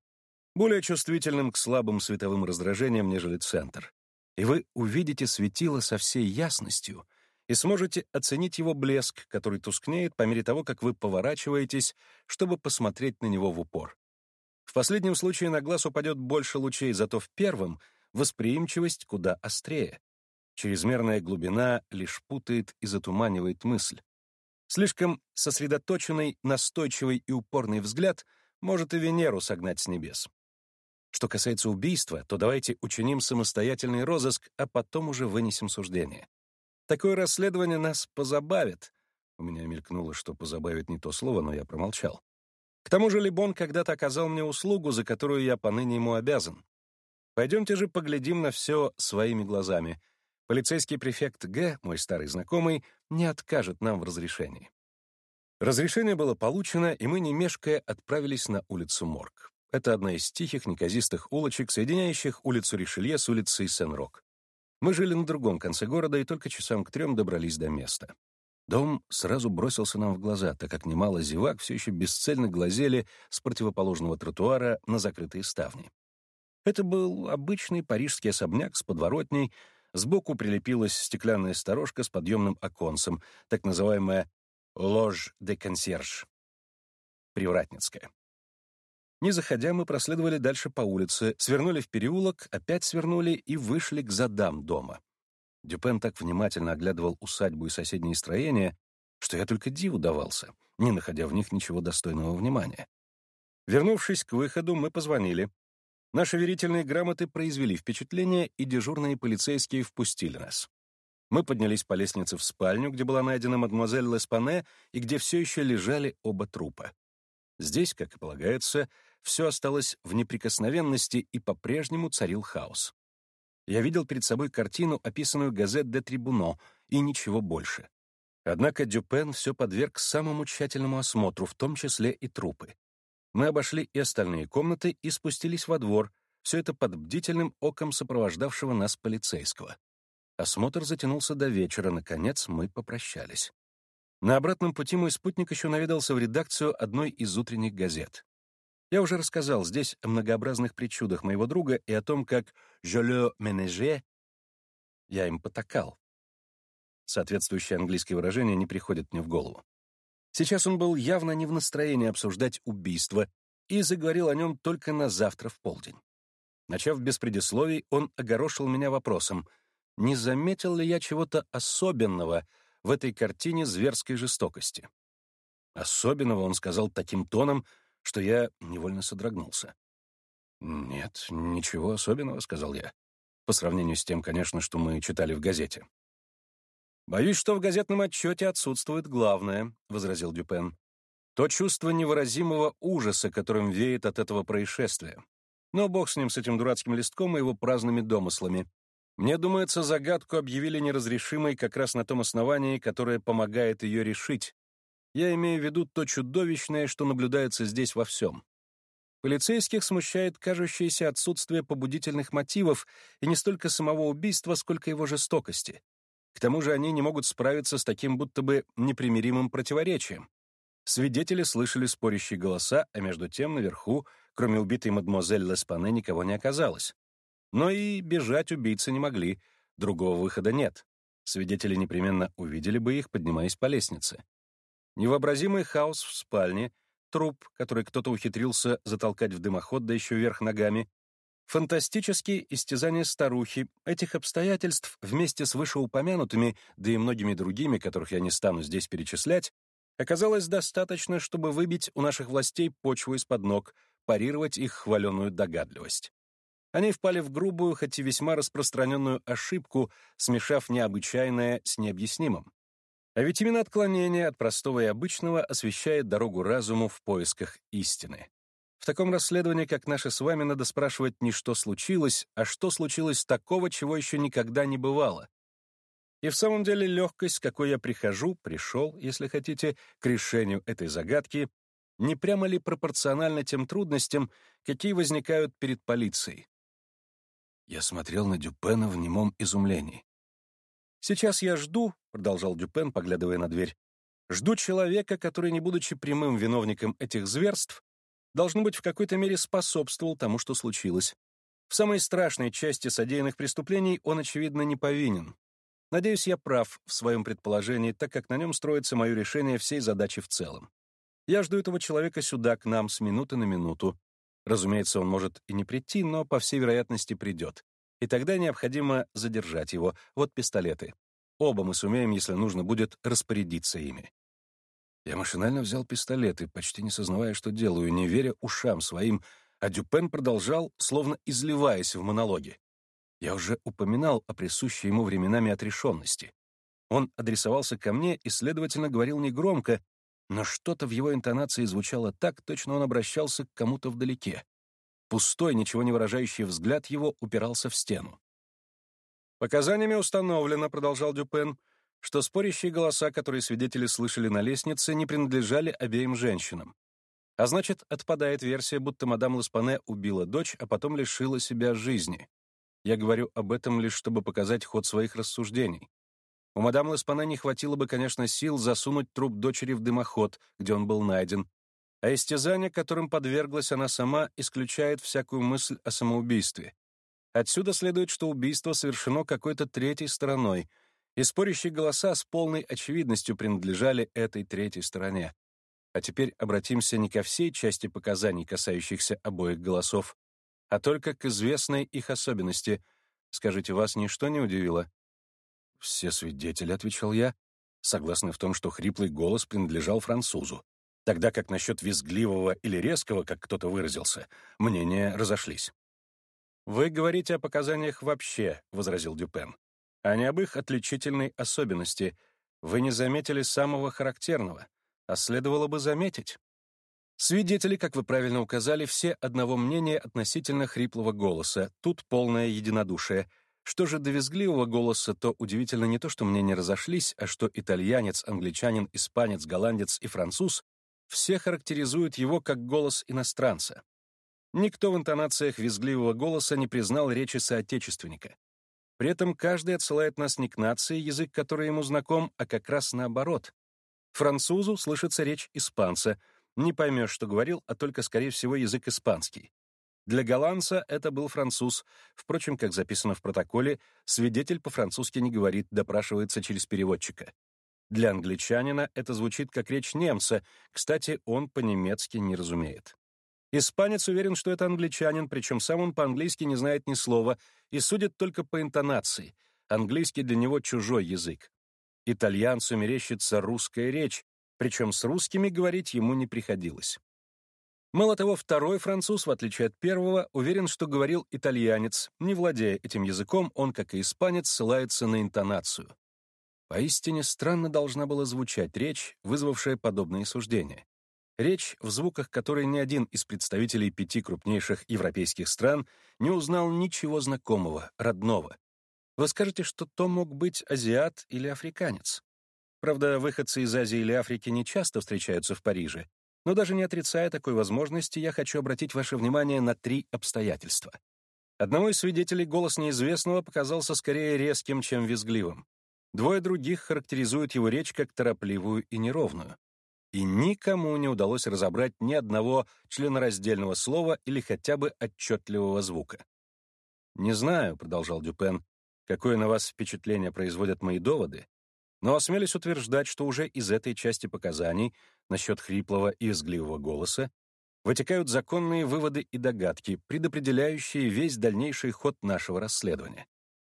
более чувствительным к слабым световым раздражениям, нежели центр. и вы увидите светило со всей ясностью и сможете оценить его блеск, который тускнеет по мере того, как вы поворачиваетесь, чтобы посмотреть на него в упор. В последнем случае на глаз упадет больше лучей, зато в первом восприимчивость куда острее. Чрезмерная глубина лишь путает и затуманивает мысль. Слишком сосредоточенный, настойчивый и упорный взгляд может и Венеру согнать с небес. Что касается убийства, то давайте учиним самостоятельный розыск, а потом уже вынесем суждение. Такое расследование нас позабавит. У меня мелькнуло, что позабавит не то слово, но я промолчал. К тому же Либон когда-то оказал мне услугу, за которую я поныне ему обязан. Пойдемте же поглядим на все своими глазами. Полицейский префект Г, мой старый знакомый, не откажет нам в разрешении. Разрешение было получено, и мы, не мешкая, отправились на улицу Морг. Это одна из тихих, неказистых улочек, соединяющих улицу Ришелье с улицей Сен-Рок. Мы жили на другом конце города и только часам к трем добрались до места. Дом сразу бросился нам в глаза, так как немало зевак все еще бесцельно глазели с противоположного тротуара на закрытые ставни. Это был обычный парижский особняк с подворотней, сбоку прилепилась стеклянная сторожка с подъемным оконцем, так называемая «ложь де консьерж» — привратницкая. Не заходя, мы проследовали дальше по улице, свернули в переулок, опять свернули и вышли к задам дома. Дюпен так внимательно оглядывал усадьбу и соседние строения, что я только диву давался, не находя в них ничего достойного внимания. Вернувшись к выходу, мы позвонили. Наши верительные грамоты произвели впечатление, и дежурные полицейские впустили нас. Мы поднялись по лестнице в спальню, где была найдена мадемуазель Леспане и где все еще лежали оба трупа. Здесь, как и полагается, все осталось в неприкосновенности, и по-прежнему царил хаос. Я видел перед собой картину, описанную газет де Трибуно, и ничего больше. Однако Дюпен все подверг самому тщательному осмотру, в том числе и трупы. Мы обошли и остальные комнаты и спустились во двор, все это под бдительным оком сопровождавшего нас полицейского. Осмотр затянулся до вечера, наконец мы попрощались. На обратном пути мой спутник еще наведался в редакцию одной из утренних газет. Я уже рассказал здесь о многообразных причудах моего друга и о том, как «je le ménager» я им потакал. Соответствующее английское выражение не приходит мне в голову. Сейчас он был явно не в настроении обсуждать убийство и заговорил о нем только на завтра в полдень. Начав без предисловий, он огорошил меня вопросом, не заметил ли я чего-то особенного в этой картине зверской жестокости. Особенного он сказал таким тоном, что я невольно содрогнулся. «Нет, ничего особенного», — сказал я. По сравнению с тем, конечно, что мы читали в газете. «Боюсь, что в газетном отчете отсутствует главное», — возразил Дюпен. «То чувство невыразимого ужаса, которым веет от этого происшествия. Но бог с ним, с этим дурацким листком и его праздными домыслами. Мне думается, загадку объявили неразрешимой как раз на том основании, которое помогает ее решить. Я имею в виду то чудовищное, что наблюдается здесь во всем. Полицейских смущает кажущееся отсутствие побудительных мотивов и не столько самого убийства, сколько его жестокости. К тому же они не могут справиться с таким будто бы непримиримым противоречием. Свидетели слышали спорящие голоса, а между тем наверху, кроме убитой мадемуазель Леспане, никого не оказалось. Но и бежать убийцы не могли, другого выхода нет. Свидетели непременно увидели бы их, поднимаясь по лестнице. Невообразимый хаос в спальне, труп, который кто-то ухитрился затолкать в дымоход, да еще вверх ногами, фантастические истязания старухи, этих обстоятельств вместе с вышеупомянутыми, да и многими другими, которых я не стану здесь перечислять, оказалось достаточно, чтобы выбить у наших властей почву из-под ног, парировать их хваленную догадливость. Они впали в грубую, хоть и весьма распространенную ошибку, смешав необычайное с необъяснимым. А ведь именно отклонение от простого и обычного освещает дорогу разуму в поисках истины. В таком расследовании, как наше с вами, надо спрашивать не что случилось, а что случилось такого, чего еще никогда не бывало. И в самом деле легкость, какой я прихожу, пришел, если хотите, к решению этой загадки, не прямо ли пропорционально тем трудностям, какие возникают перед полицией? Я смотрел на Дюпена в немом изумлении. «Сейчас я жду», — продолжал Дюпен, поглядывая на дверь, «жду человека, который, не будучи прямым виновником этих зверств, должно быть, в какой-то мере способствовал тому, что случилось. В самой страшной части содеянных преступлений он, очевидно, не повинен. Надеюсь, я прав в своем предположении, так как на нем строится мое решение всей задачи в целом. Я жду этого человека сюда, к нам, с минуты на минуту. Разумеется, он может и не прийти, но, по всей вероятности, придет. И тогда необходимо задержать его. Вот пистолеты. Оба мы сумеем, если нужно будет, распорядиться ими. Я машинально взял пистолеты, почти не сознавая, что делаю, не веря ушам своим, а Дюпен продолжал, словно изливаясь в монологе. Я уже упоминал о присущей ему временами отрешенности. Он адресовался ко мне и, следовательно, говорил негромко, но что-то в его интонации звучало так, точно он обращался к кому-то вдалеке. Пустой, ничего не выражающий взгляд его упирался в стену. «Показаниями установлено», — продолжал Дюпен, что спорящие голоса, которые свидетели слышали на лестнице, не принадлежали обеим женщинам. А значит, отпадает версия, будто мадам Ласпане убила дочь, а потом лишила себя жизни. Я говорю об этом лишь, чтобы показать ход своих рассуждений. У мадам Ласпане не хватило бы, конечно, сил засунуть труп дочери в дымоход, где он был найден, а истязание, которым подверглась она сама, исключает всякую мысль о самоубийстве. Отсюда следует, что убийство совершено какой-то третьей стороной, и спорящие голоса с полной очевидностью принадлежали этой третьей стороне. А теперь обратимся не ко всей части показаний, касающихся обоих голосов, а только к известной их особенности. Скажите, вас ничто не удивило? «Все свидетели», — отвечал я, согласны в том, что хриплый голос принадлежал французу, тогда как насчет визгливого или резкого, как кто-то выразился, мнения разошлись. «Вы говорите о показаниях вообще», — возразил Дюпен, «а не об их отличительной особенности. Вы не заметили самого характерного, а следовало бы заметить». Свидетели, как вы правильно указали, все одного мнения относительно хриплого голоса, тут полное единодушие — что же до визгливого голоса, то удивительно не то, что мнения разошлись, а что итальянец, англичанин, испанец, голландец и француз все характеризуют его как голос иностранца. Никто в интонациях визгливого голоса не признал речи соотечественника. При этом каждый отсылает нас не к нации, язык который ему знаком, а как раз наоборот. Французу слышится речь испанца, не поймешь, что говорил, а только, скорее всего, язык испанский. Для голландца это был француз. Впрочем, как записано в протоколе, свидетель по-французски не говорит, допрашивается через переводчика. Для англичанина это звучит как речь немца, кстати, он по-немецки не разумеет. Испанец уверен, что это англичанин, причем сам он по-английски не знает ни слова и судит только по интонации. Английский для него чужой язык. Итальянцу мерещится русская речь, причем с русскими говорить ему не приходилось. Мало того, второй француз, в отличие от первого, уверен, что говорил итальянец. Не владея этим языком, он, как и испанец, ссылается на интонацию. Поистине странно должна была звучать речь, вызвавшая подобные суждения. Речь, в звуках которой ни один из представителей пяти крупнейших европейских стран не узнал ничего знакомого, родного. Вы скажете, что то мог быть азиат или африканец. Правда, выходцы из Азии или Африки не часто встречаются в Париже, но даже не отрицая такой возможности, я хочу обратить ваше внимание на три обстоятельства. Одному из свидетелей голос неизвестного показался скорее резким, чем визгливым. Двое других характеризуют его речь как торопливую и неровную. И никому не удалось разобрать ни одного членораздельного слова или хотя бы отчетливого звука. «Не знаю», — продолжал Дюпен, — «какое на вас впечатление производят мои доводы, но осмелюсь утверждать, что уже из этой части показаний насчет хриплого и изгливого голоса вытекают законные выводы и догадки, предопределяющие весь дальнейший ход нашего расследования.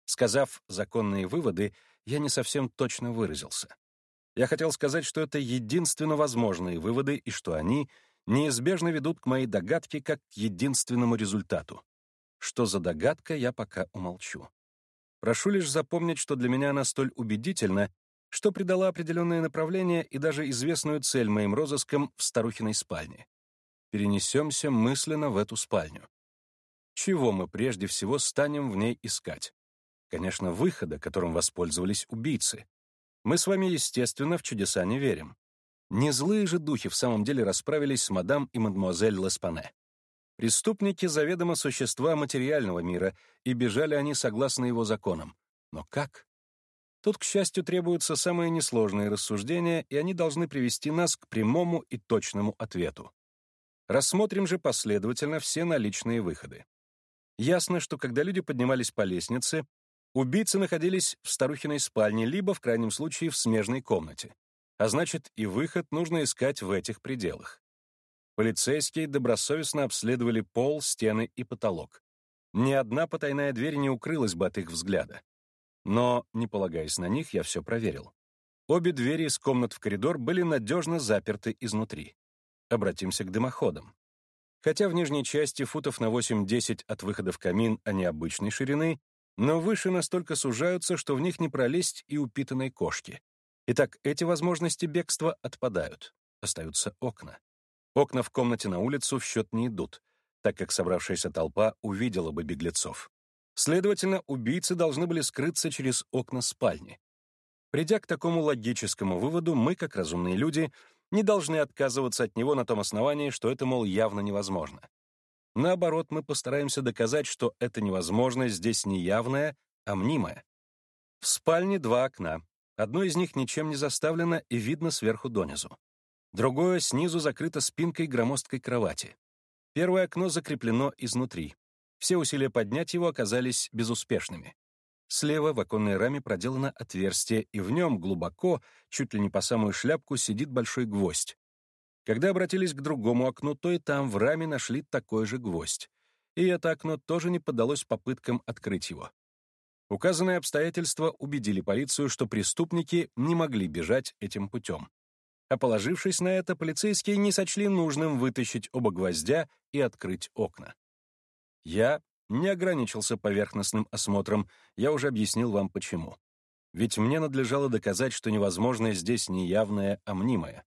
Сказав «законные выводы», я не совсем точно выразился. Я хотел сказать, что это единственно возможные выводы и что они неизбежно ведут к моей догадке как к единственному результату. Что за догадка, я пока умолчу. Прошу лишь запомнить, что для меня она столь убедительна, что придало определенное направление и даже известную цель моим розыскам в старухиной спальне. Перенесемся мысленно в эту спальню. Чего мы прежде всего станем в ней искать? Конечно, выхода, которым воспользовались убийцы. Мы с вами, естественно, в чудеса не верим. Не злые же духи в самом деле расправились с мадам и мадемуазель Леспане. Преступники заведомо существа материального мира, и бежали они согласно его законам. Но как? Тут, к счастью, требуются самые несложные рассуждения, и они должны привести нас к прямому и точному ответу. Рассмотрим же последовательно все наличные выходы. Ясно, что когда люди поднимались по лестнице, убийцы находились в старухиной спальне, либо, в крайнем случае, в смежной комнате. А значит, и выход нужно искать в этих пределах. Полицейские добросовестно обследовали пол, стены и потолок. Ни одна потайная дверь не укрылась бы от их взгляда. Но, не полагаясь на них, я все проверил. Обе двери из комнат в коридор были надежно заперты изнутри. Обратимся к дымоходам. Хотя в нижней части футов на 8-10 от выхода в камин они обычной ширины, но выше настолько сужаются, что в них не пролезть и упитанной кошки. Итак, эти возможности бегства отпадают. Остаются окна. Окна в комнате на улицу в счет не идут, так как собравшаяся толпа увидела бы беглецов. Следовательно, убийцы должны были скрыться через окна спальни. Придя к такому логическому выводу, мы, как разумные люди, не должны отказываться от него на том основании, что это, мол, явно невозможно. Наоборот, мы постараемся доказать, что эта невозможность здесь не явная, а мнимая. В спальне два окна. Одно из них ничем не заставлено и видно сверху донизу. Другое снизу закрыто спинкой громоздкой кровати. Первое окно закреплено изнутри. Все усилия поднять его оказались безуспешными. Слева в оконной раме проделано отверстие, и в нем глубоко, чуть ли не по самую шляпку, сидит большой гвоздь. Когда обратились к другому окну, то и там в раме нашли такой же гвоздь. И это окно тоже не поддалось попыткам открыть его. Указанные обстоятельства убедили полицию, что преступники не могли бежать этим путем. А положившись на это, полицейские не сочли нужным вытащить оба гвоздя и открыть окна. Я не ограничился поверхностным осмотром, я уже объяснил вам почему. Ведь мне надлежало доказать, что невозможное здесь не явное, а мнимое.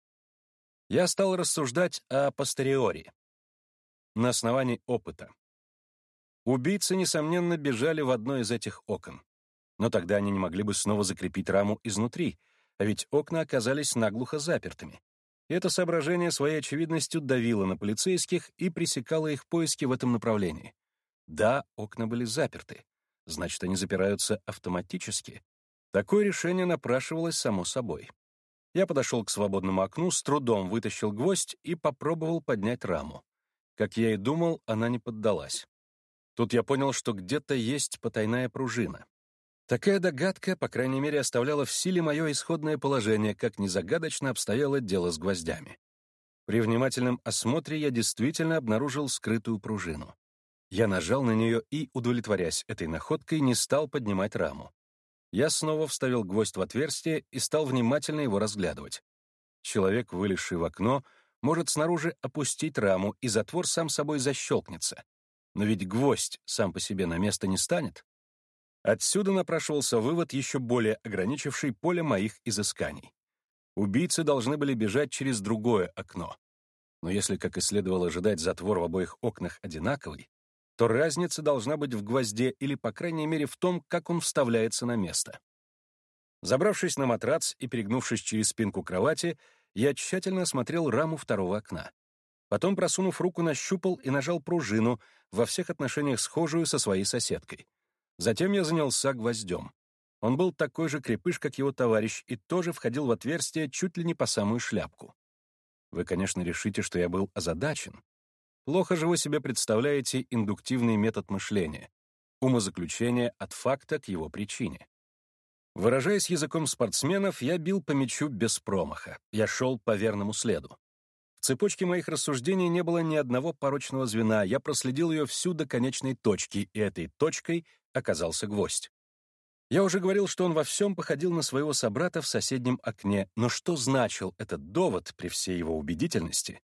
Я стал рассуждать о постериори, на основании опыта. Убийцы, несомненно, бежали в одно из этих окон. Но тогда они не могли бы снова закрепить раму изнутри, а ведь окна оказались наглухо запертыми. Это соображение своей очевидностью давило на полицейских и пресекало их поиски в этом направлении. Да, окна были заперты. Значит, они запираются автоматически. Такое решение напрашивалось само собой. Я подошел к свободному окну, с трудом вытащил гвоздь и попробовал поднять раму. Как я и думал, она не поддалась. Тут я понял, что где-то есть потайная пружина. Такая догадка, по крайней мере, оставляла в силе мое исходное положение, как незагадочно обстояло дело с гвоздями. При внимательном осмотре я действительно обнаружил скрытую пружину. Я нажал на нее и, удовлетворясь этой находкой, не стал поднимать раму. Я снова вставил гвоздь в отверстие и стал внимательно его разглядывать. Человек, вылезший в окно, может снаружи опустить раму, и затвор сам собой защелкнется. Но ведь гвоздь сам по себе на место не станет. Отсюда напрашивался вывод, еще более ограничивший поле моих изысканий. Убийцы должны были бежать через другое окно. Но если, как и следовало ожидать, затвор в обоих окнах одинаковый, то разница должна быть в гвозде или, по крайней мере, в том, как он вставляется на место. Забравшись на матрац и перегнувшись через спинку кровати, я тщательно осмотрел раму второго окна. Потом, просунув руку, нащупал и нажал пружину, во всех отношениях схожую со своей соседкой. Затем я занялся гвоздем. Он был такой же крепыш, как его товарищ, и тоже входил в отверстие чуть ли не по самую шляпку. Вы, конечно, решите, что я был озадачен, Плохо же вы себе представляете индуктивный метод мышления, умозаключение от факта к его причине. Выражаясь языком спортсменов, я бил по мячу без промаха, я шел по верному следу. В цепочке моих рассуждений не было ни одного порочного звена, я проследил ее всю до конечной точки, и этой точкой оказался гвоздь. Я уже говорил, что он во всем походил на своего собрата в соседнем окне, но что значил этот довод при всей его убедительности,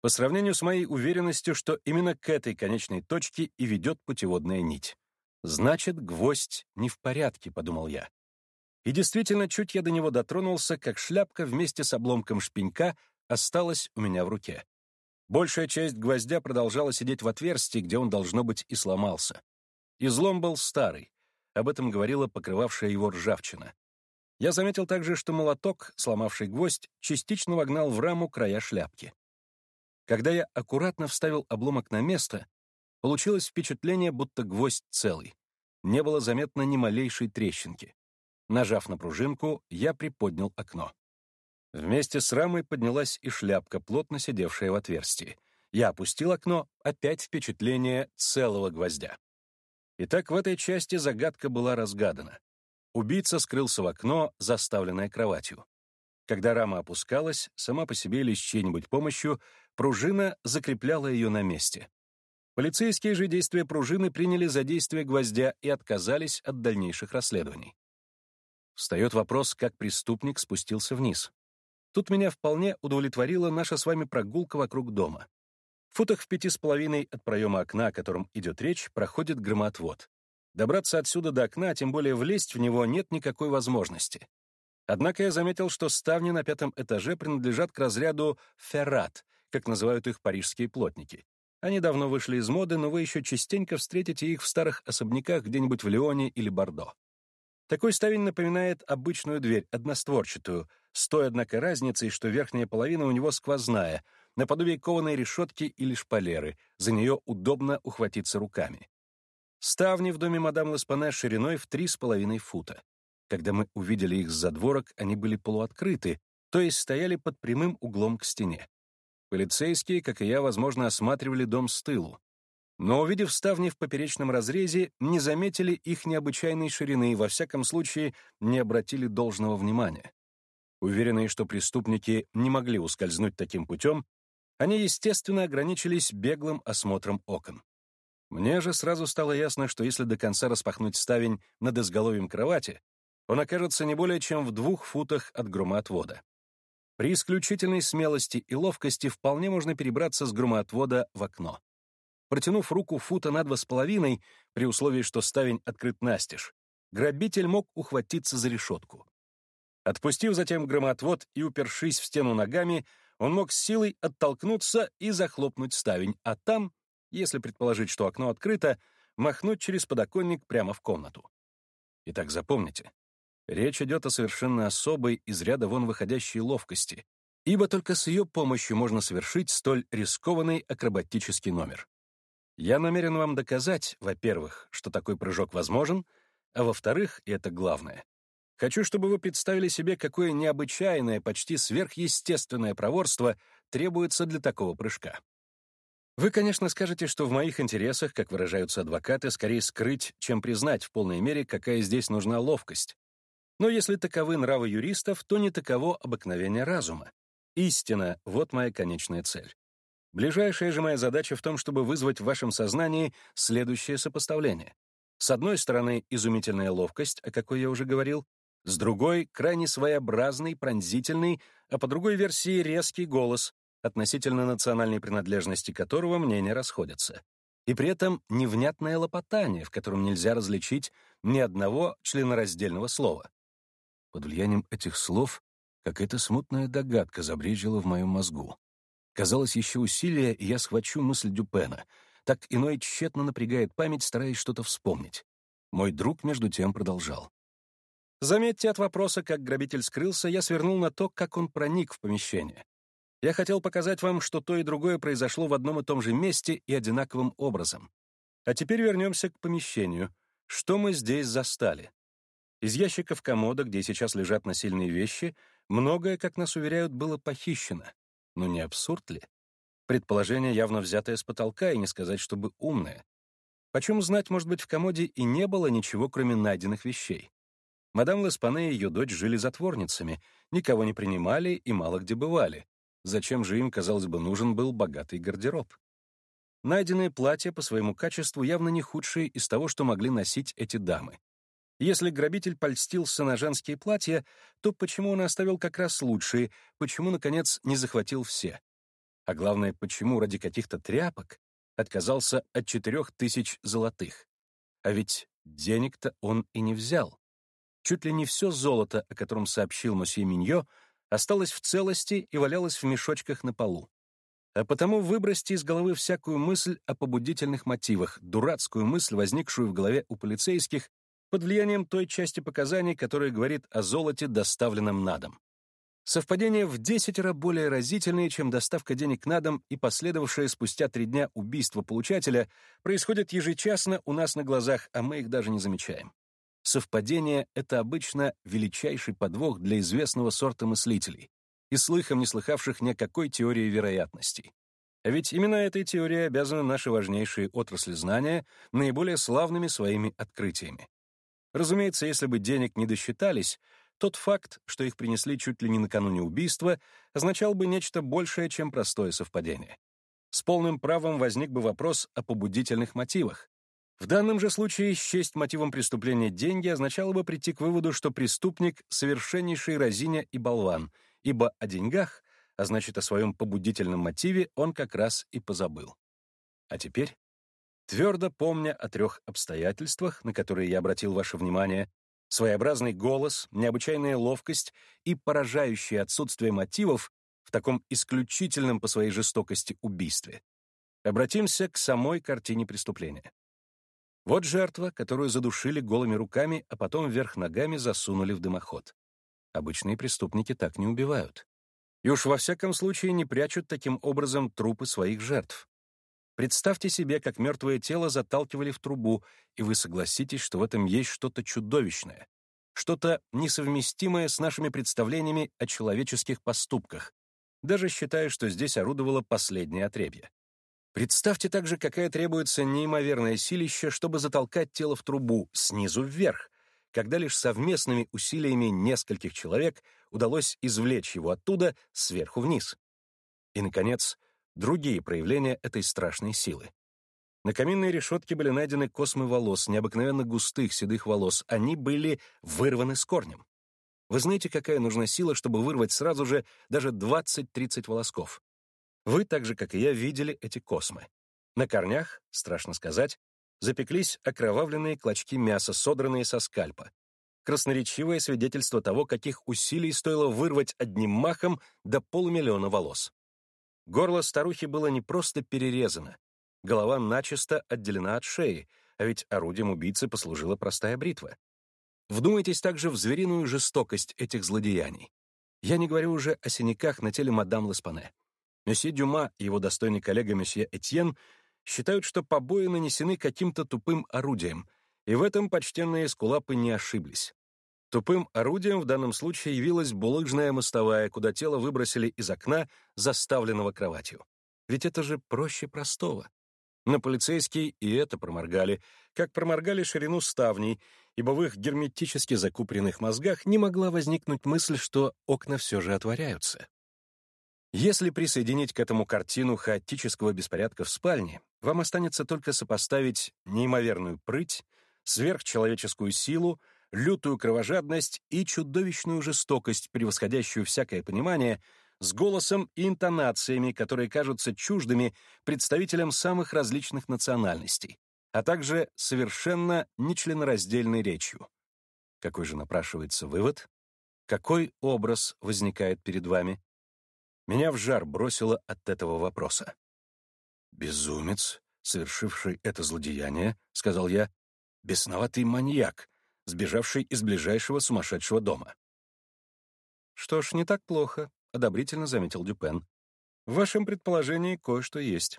по сравнению с моей уверенностью, что именно к этой конечной точке и ведет путеводная нить. «Значит, гвоздь не в порядке», — подумал я. И действительно, чуть я до него дотронулся, как шляпка вместе с обломком шпенька осталась у меня в руке. Большая часть гвоздя продолжала сидеть в отверстии, где он, должно быть, и сломался. Излом был старый. Об этом говорила покрывавшая его ржавчина. Я заметил также, что молоток, сломавший гвоздь, частично вогнал в раму края шляпки. Когда я аккуратно вставил обломок на место, получилось впечатление, будто гвоздь целый. Не было заметно ни малейшей трещинки. Нажав на пружинку, я приподнял окно. Вместе с рамой поднялась и шляпка, плотно сидевшая в отверстии. Я опустил окно, опять впечатление целого гвоздя. Итак, в этой части загадка была разгадана. Убийца скрылся в окно, заставленное кроватью. Когда рама опускалась, сама по себе или с чьей-нибудь помощью, пружина закрепляла ее на месте. Полицейские же действия пружины приняли за действие гвоздя и отказались от дальнейших расследований. Встает вопрос, как преступник спустился вниз. Тут меня вполне удовлетворила наша с вами прогулка вокруг дома. В футах в пяти с половиной от проема окна, о котором идет речь, проходит громоотвод. Добраться отсюда до окна, тем более влезть в него, нет никакой возможности. Однако я заметил, что ставни на пятом этаже принадлежат к разряду «феррат», как называют их парижские плотники. Они давно вышли из моды, но вы еще частенько встретите их в старых особняках где-нибудь в Лионе или Бордо. Такой ставень напоминает обычную дверь, одностворчатую, с той, однако, разницей, что верхняя половина у него сквозная, наподобие кованой решетки или шпалеры, за нее удобно ухватиться руками. Ставни в доме мадам Ласпане шириной в три с половиной фута. Когда мы увидели их с задворок, они были полуоткрыты, то есть стояли под прямым углом к стене. Полицейские, как и я, возможно, осматривали дом с тылу но, увидев ставни в поперечном разрезе, не заметили их необычайной ширины и, во всяком случае, не обратили должного внимания. Уверенные, что преступники не могли ускользнуть таким путем, они, естественно, ограничились беглым осмотром окон. Мне же сразу стало ясно, что если до конца распахнуть ставень над изголовьем кровати, он окажется не более чем в двух футах от громоотвода. При исключительной смелости и ловкости вполне можно перебраться с громоотвода в окно. Протянув руку фута на два с половиной, при условии, что ставень открыт настежь, грабитель мог ухватиться за решетку. Отпустив затем громотвод и упершись в стену ногами, он мог с силой оттолкнуться и захлопнуть ставень, а там, если предположить, что окно открыто, махнуть через подоконник прямо в комнату. Итак, запомните, речь идет о совершенно особой, из ряда вон выходящей ловкости, ибо только с ее помощью можно совершить столь рискованный акробатический номер. Я намерен вам доказать, во-первых, что такой прыжок возможен, а во-вторых, и это главное, хочу, чтобы вы представили себе, какое необычайное, почти сверхъестественное проворство требуется для такого прыжка. Вы, конечно, скажете, что в моих интересах, как выражаются адвокаты, скорее скрыть, чем признать в полной мере, какая здесь нужна ловкость. Но если таковы нравы юристов, то не таково обыкновение разума. Истина — вот моя конечная цель. Ближайшая же моя задача в том, чтобы вызвать в вашем сознании следующее сопоставление. С одной стороны, изумительная ловкость, о какой я уже говорил, с другой — крайне своеобразный, пронзительный, а по другой версии — резкий голос, относительно национальной принадлежности которого мнения расходятся. И при этом невнятное лопотание, в котором нельзя различить ни одного членораздельного слова. Под влиянием этих слов какая-то смутная догадка забрежила в моем мозгу. Казалось, еще усилие, и я схвачу мысль Дюпена. Так иной тщетно напрягает память, стараясь что-то вспомнить. Мой друг, между тем, продолжал. Заметьте, от вопроса, как грабитель скрылся, я свернул на то, как он проник в помещение. Я хотел показать вам, что то и другое произошло в одном и том же месте и одинаковым образом. А теперь вернемся к помещению. Что мы здесь застали? Из ящиков комода, где сейчас лежат насильные вещи, многое, как нас уверяют, было похищено. Но не абсурд ли? Предположение явно взятое с потолка, и не сказать, чтобы умное. Почем знать, может быть, в комоде и не было ничего, кроме найденных вещей. Мадам Леспане и ее дочь жили затворницами, никого не принимали и мало где бывали. Зачем же им, казалось бы, нужен был богатый гардероб? Найденные платья по своему качеству явно не худшие из того, что могли носить эти дамы. Если грабитель польстился на женские платья, то почему он оставил как раз лучшие, почему, наконец, не захватил все? А главное, почему ради каких-то тряпок отказался от четырех тысяч золотых? А ведь денег-то он и не взял. Чуть ли не все золото, о котором сообщил мосье Миньо, осталось в целости и валялось в мешочках на полу. А потому выбросьте из головы всякую мысль о побудительных мотивах, дурацкую мысль, возникшую в голове у полицейских, под влиянием той части показаний, которая говорит о золоте, доставленном на дом. Совпадение в десятеро более разительное, чем доставка денег на дом и последовавшее спустя три дня убийство получателя, происходит ежечасно у нас на глазах, а мы их даже не замечаем. Совпадение — это обычно величайший подвох для известного сорта мыслителей и слыхом не слыхавших ни о какой теории вероятностей. А ведь именно этой теории обязаны наши важнейшие отрасли знания наиболее славными своими открытиями. Разумеется, если бы денег не досчитались, тот факт, что их принесли чуть ли не накануне убийства, означал бы нечто большее, чем простое совпадение. С полным правом возник бы вопрос о побудительных мотивах. В данном же случае счесть мотивом преступления деньги означало бы прийти к выводу, что преступник — совершеннейший разиня и болван, ибо о деньгах, а значит, о своем побудительном мотиве, он как раз и позабыл. А теперь, твердо помня о трех обстоятельствах, на которые я обратил ваше внимание, своеобразный голос, необычайная ловкость и поражающее отсутствие мотивов в таком исключительном по своей жестокости убийстве. Обратимся к самой картине преступления. Вот жертва, которую задушили голыми руками, а потом вверх ногами засунули в дымоход. Обычные преступники так не убивают. И уж во всяком случае не прячут таким образом трупы своих жертв. Представьте себе, как мертвое тело заталкивали в трубу, и вы согласитесь, что в этом есть что-то чудовищное, что-то несовместимое с нашими представлениями о человеческих поступках, даже считая, что здесь орудовало последнее отребье. Представьте также, какая требуется неимоверное силище, чтобы затолкать тело в трубу снизу вверх, когда лишь совместными усилиями нескольких человек удалось извлечь его оттуда сверху вниз. И, наконец, другие проявления этой страшной силы. На каминной решетке были найдены космы волос, необыкновенно густых седых волос. Они были вырваны с корнем. Вы знаете, какая нужна сила, чтобы вырвать сразу же даже 20-30 волосков? Вы, так же, как и я, видели эти космы. На корнях, страшно сказать, запеклись окровавленные клочки мяса, содранные со скальпа. Красноречивое свидетельство того, каких усилий стоило вырвать одним махом до полумиллиона волос. Горло старухи было не просто перерезано. Голова начисто отделена от шеи, а ведь орудием убийцы послужила простая бритва. Вдумайтесь также в звериную жестокость этих злодеяний. Я не говорю уже о синяках на теле мадам Леспане. Месье Дюма и его достойный коллега месье Этьен считают, что побои нанесены каким-то тупым орудием, и в этом почтенные эскулапы не ошиблись. Тупым орудием в данном случае явилась булыжная мостовая, куда тело выбросили из окна, заставленного кроватью. Ведь это же проще простого. На полицейские и это проморгали, как проморгали ширину ставней, ибо в их герметически закупоренных мозгах не могла возникнуть мысль, что окна все же отворяются. Если присоединить к этому картину хаотического беспорядка в спальне, вам останется только сопоставить неимоверную прыть, сверхчеловеческую силу, лютую кровожадность и чудовищную жестокость, превосходящую всякое понимание, с голосом и интонациями, которые кажутся чуждыми представителям самых различных национальностей, а также совершенно нечленораздельной речью. Какой же напрашивается вывод? Какой образ возникает перед вами? Меня в жар бросило от этого вопроса. «Безумец, совершивший это злодеяние, — сказал я, — бесноватый маньяк, сбежавший из ближайшего сумасшедшего дома. «Что ж, не так плохо», — одобрительно заметил Дюпен. «В вашем предположении кое-что есть».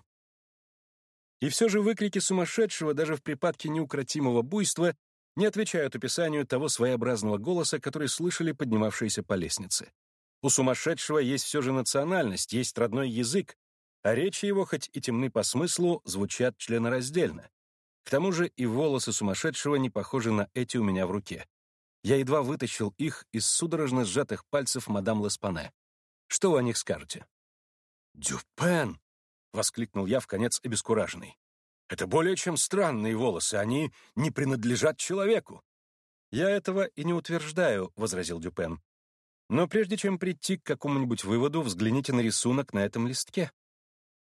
И все же выкрики сумасшедшего даже в припадке неукротимого буйства не отвечают описанию того своеобразного голоса, который слышали поднимавшиеся по лестнице. У сумасшедшего есть все же национальность, есть родной язык, а речи его, хоть и темны по смыслу, звучат членораздельно. К тому же и волосы сумасшедшего не похожи на эти у меня в руке. Я едва вытащил их из судорожно сжатых пальцев мадам Леспане. Что вы о них скажете? «Дюпен!» — воскликнул я в конец обескураженный. «Это более чем странные волосы, они не принадлежат человеку». «Я этого и не утверждаю», — возразил Дюпен. «Но прежде чем прийти к какому-нибудь выводу, взгляните на рисунок на этом листке.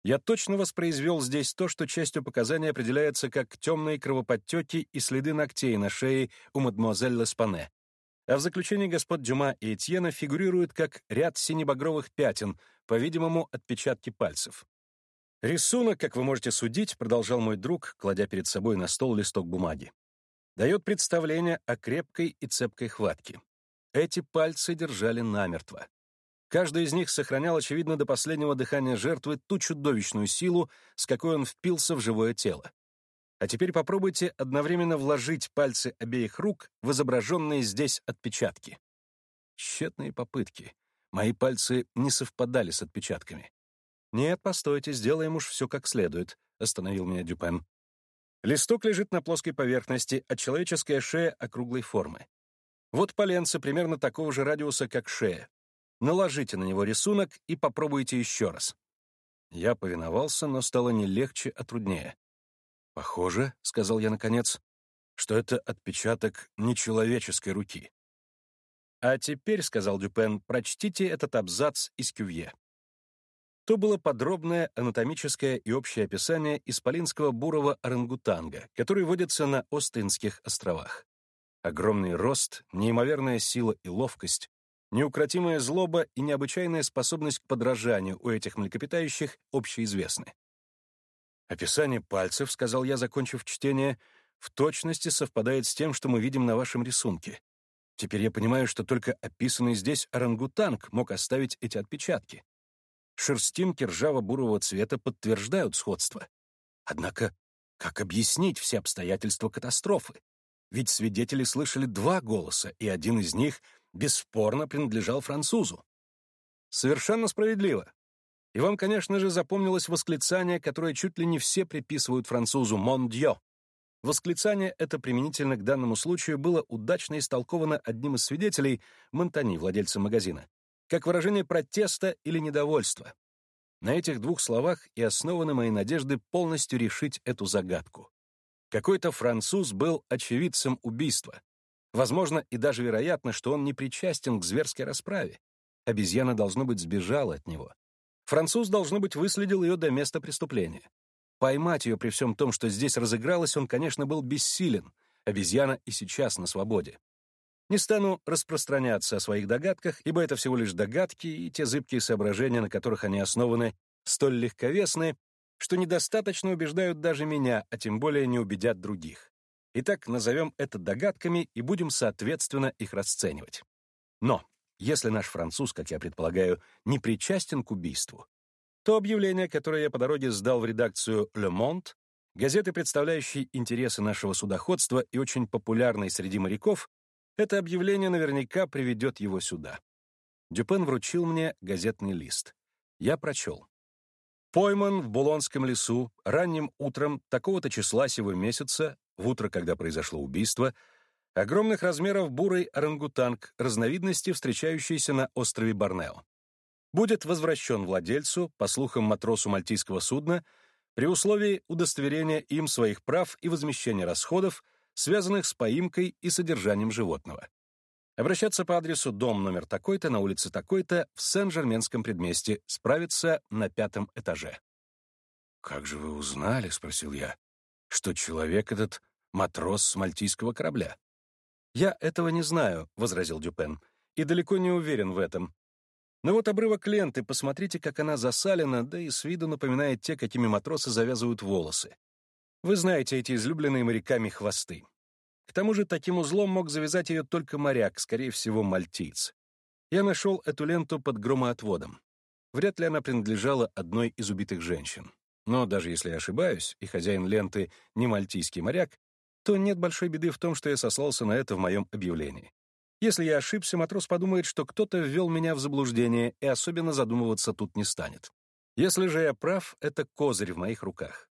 Я точно воспроизвел здесь то, что частью показаний определяется как темные кровоподтеки и следы ногтей на шее у мадемуазель Леспане. А в заключении господ Дюма и Этьена фигурирует как ряд синебагровых пятен, по-видимому, отпечатки пальцев. Рисунок, как вы можете судить, продолжал мой друг, кладя перед собой на стол листок бумаги, дает представление о крепкой и цепкой хватке. Эти пальцы держали намертво. Каждый из них сохранял, очевидно, до последнего дыхания жертвы ту чудовищную силу, с какой он впился в живое тело. А теперь попробуйте одновременно вложить пальцы обеих рук в изображенные здесь отпечатки. Тщетные попытки. Мои пальцы не совпадали с отпечатками. «Нет, постойте, сделаем уж все как следует», — остановил меня Дюпен. Листок лежит на плоской поверхности, а человеческая шея округлой формы. Вот поленце примерно такого же радиуса, как шея. Наложите на него рисунок и попробуйте еще раз. Я повиновался, но стало не легче, а труднее. «Похоже», — сказал я наконец, — «что это отпечаток нечеловеческой руки». «А теперь», — сказал Дюпен, — «прочтите этот абзац из Кювье». То было подробное анатомическое и общее описание исполинского бурого орангутанга, который водится на Остинских островах. Огромный рост, неимоверная сила и ловкость, неукротимая злоба и необычайная способность к подражанию у этих млекопитающих общеизвестны. «Описание пальцев», — сказал я, закончив чтение, — «в точности совпадает с тем, что мы видим на вашем рисунке. Теперь я понимаю, что только описанный здесь орангутанг мог оставить эти отпечатки. Шерстинки ржаво-бурого цвета подтверждают сходство. Однако, как объяснить все обстоятельства катастрофы? Ведь свидетели слышали два голоса, и один из них бесспорно принадлежал французу. Совершенно справедливо. И вам, конечно же, запомнилось восклицание, которое чуть ли не все приписывают французу «Мон Дьо». Восклицание это применительно к данному случаю было удачно истолковано одним из свидетелей, Монтани, владельцем магазина, как выражение протеста или недовольства. На этих двух словах и основаны мои надежды полностью решить эту загадку. Какой-то француз был очевидцем убийства. Возможно, и даже вероятно, что он не причастен к зверской расправе. Обезьяна, должно быть, сбежала от него. Француз, должно быть, выследил ее до места преступления. Поймать ее при всем том, что здесь разыгралось, он, конечно, был бессилен. Обезьяна и сейчас на свободе. Не стану распространяться о своих догадках, ибо это всего лишь догадки, и те зыбкие соображения, на которых они основаны, столь легковесны, что недостаточно убеждают даже меня, а тем более не убедят других. Итак, назовем это догадками и будем соответственно их расценивать. Но если наш француз, как я предполагаю, не причастен к убийству, то объявление, которое я по дороге сдал в редакцию «Le Monde», газеты, представляющей интересы нашего судоходства и очень популярной среди моряков, это объявление наверняка приведет его сюда. Дюпен вручил мне газетный лист. Я прочел. Пойман в Булонском лесу ранним утром такого-то числа сего месяца, в утро, когда произошло убийство, огромных размеров бурый орангутанг разновидности, встречающейся на острове Борнео будет возвращен владельцу, по слухам матросу мальтийского судна, при условии удостоверения им своих прав и возмещения расходов, связанных с поимкой и содержанием животного. Обращаться по адресу дом номер такой-то на улице такой-то в Сен-Жерменском предместе, справиться на пятом этаже. «Как же вы узнали, — спросил я, — что человек этот — матрос с мальтийского корабля?» «Я этого не знаю», — возразил Дюпен, — «и далеко не уверен в этом, но вот обрывок ленты, посмотрите, как она засалена, да и с виду напоминает те, какими матросы завязывают волосы. Вы знаете эти излюбленные моряками хвосты. К тому же таким узлом мог завязать ее только моряк, скорее всего, мальтиец. Я нашел эту ленту под громоотводом. Вряд ли она принадлежала одной из убитых женщин. Но даже если я ошибаюсь, и хозяин ленты не мальтийский моряк, то нет большой беды в том, что я сослался на это в моем объявлении. Если я ошибся, матрос подумает, что кто-то ввел меня в заблуждение и особенно задумываться тут не станет. Если же я прав, это козырь в моих руках.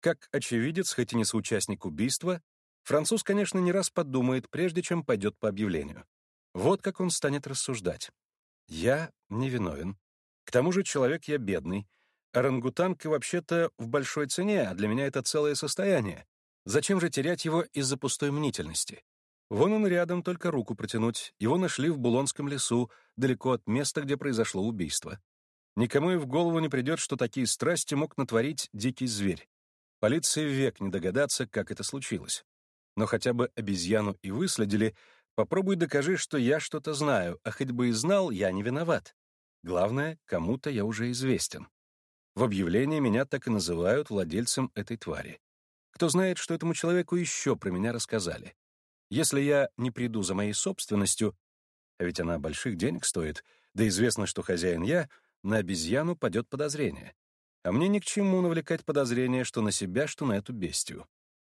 Как очевидец, хоть и не соучастник убийства, француз, конечно, не раз подумает, прежде чем пойдет по объявлению. Вот как он станет рассуждать. Я невиновен. К тому же человек я бедный. Орангутанг вообще-то в большой цене, а для меня это целое состояние. Зачем же терять его из-за пустой мнительности? Вон он рядом, только руку протянуть. Его нашли в Булонском лесу, далеко от места, где произошло убийство. Никому и в голову не придет, что такие страсти мог натворить дикий зверь. Полиции век не догадаться, как это случилось. Но хотя бы обезьяну и выследили, попробуй докажи, что я что-то знаю, а хоть бы и знал, я не виноват. Главное, кому-то я уже известен. В объявлении меня так и называют владельцем этой твари. Кто знает, что этому человеку еще про меня рассказали. Если я не приду за моей собственностью, а ведь она больших денег стоит, да известно, что хозяин я, на обезьяну падет подозрение. А мне ни к чему навлекать подозрение, что на себя, что на эту бестию.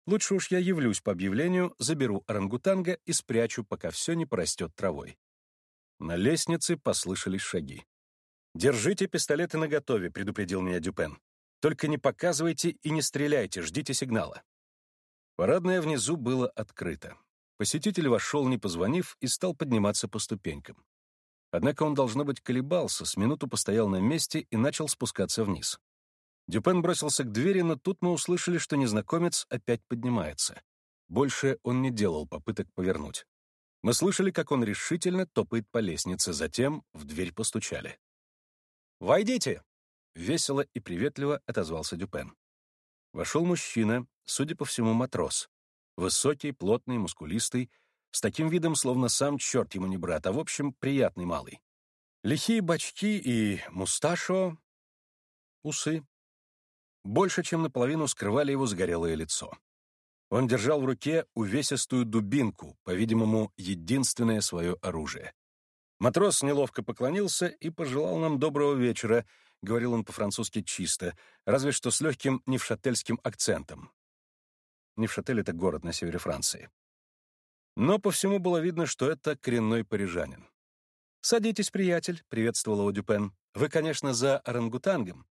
Лучше уж я явлюсь по объявлению, заберу орангутанга и спрячу, пока все не порастет травой. На лестнице послышались шаги. «Держите пистолеты наготове», — предупредил меня Дюпен. «Только не показывайте и не стреляйте, ждите сигнала». Парадное внизу было открыто. Посетитель вошел, не позвонив, и стал подниматься по ступенькам. Однако он, должно быть, колебался, с минуту постоял на месте и начал спускаться вниз. Дюпен бросился к двери, но тут мы услышали, что незнакомец опять поднимается. Больше он не делал попыток повернуть. Мы слышали, как он решительно топает по лестнице, затем в дверь постучали. «Войдите!» — весело и приветливо отозвался Дюпен. Вошел мужчина, судя по всему, матрос. Высокий, плотный, мускулистый, с таким видом, словно сам черт ему не брат, а в общем, приятный малый. Лихие бачки и мусташо, усы. Больше, чем наполовину скрывали его загорелое лицо. Он держал в руке увесистую дубинку, по-видимому, единственное свое оружие. Матрос неловко поклонился и пожелал нам доброго вечера, говорил он по-французски чисто, разве что с легким невшательским акцентом. Невшатель — это город на севере Франции. Но по всему было видно, что это коренной парижанин. «Садитесь, приятель», — приветствовал его Дюпен. «Вы, конечно, за орангутангом.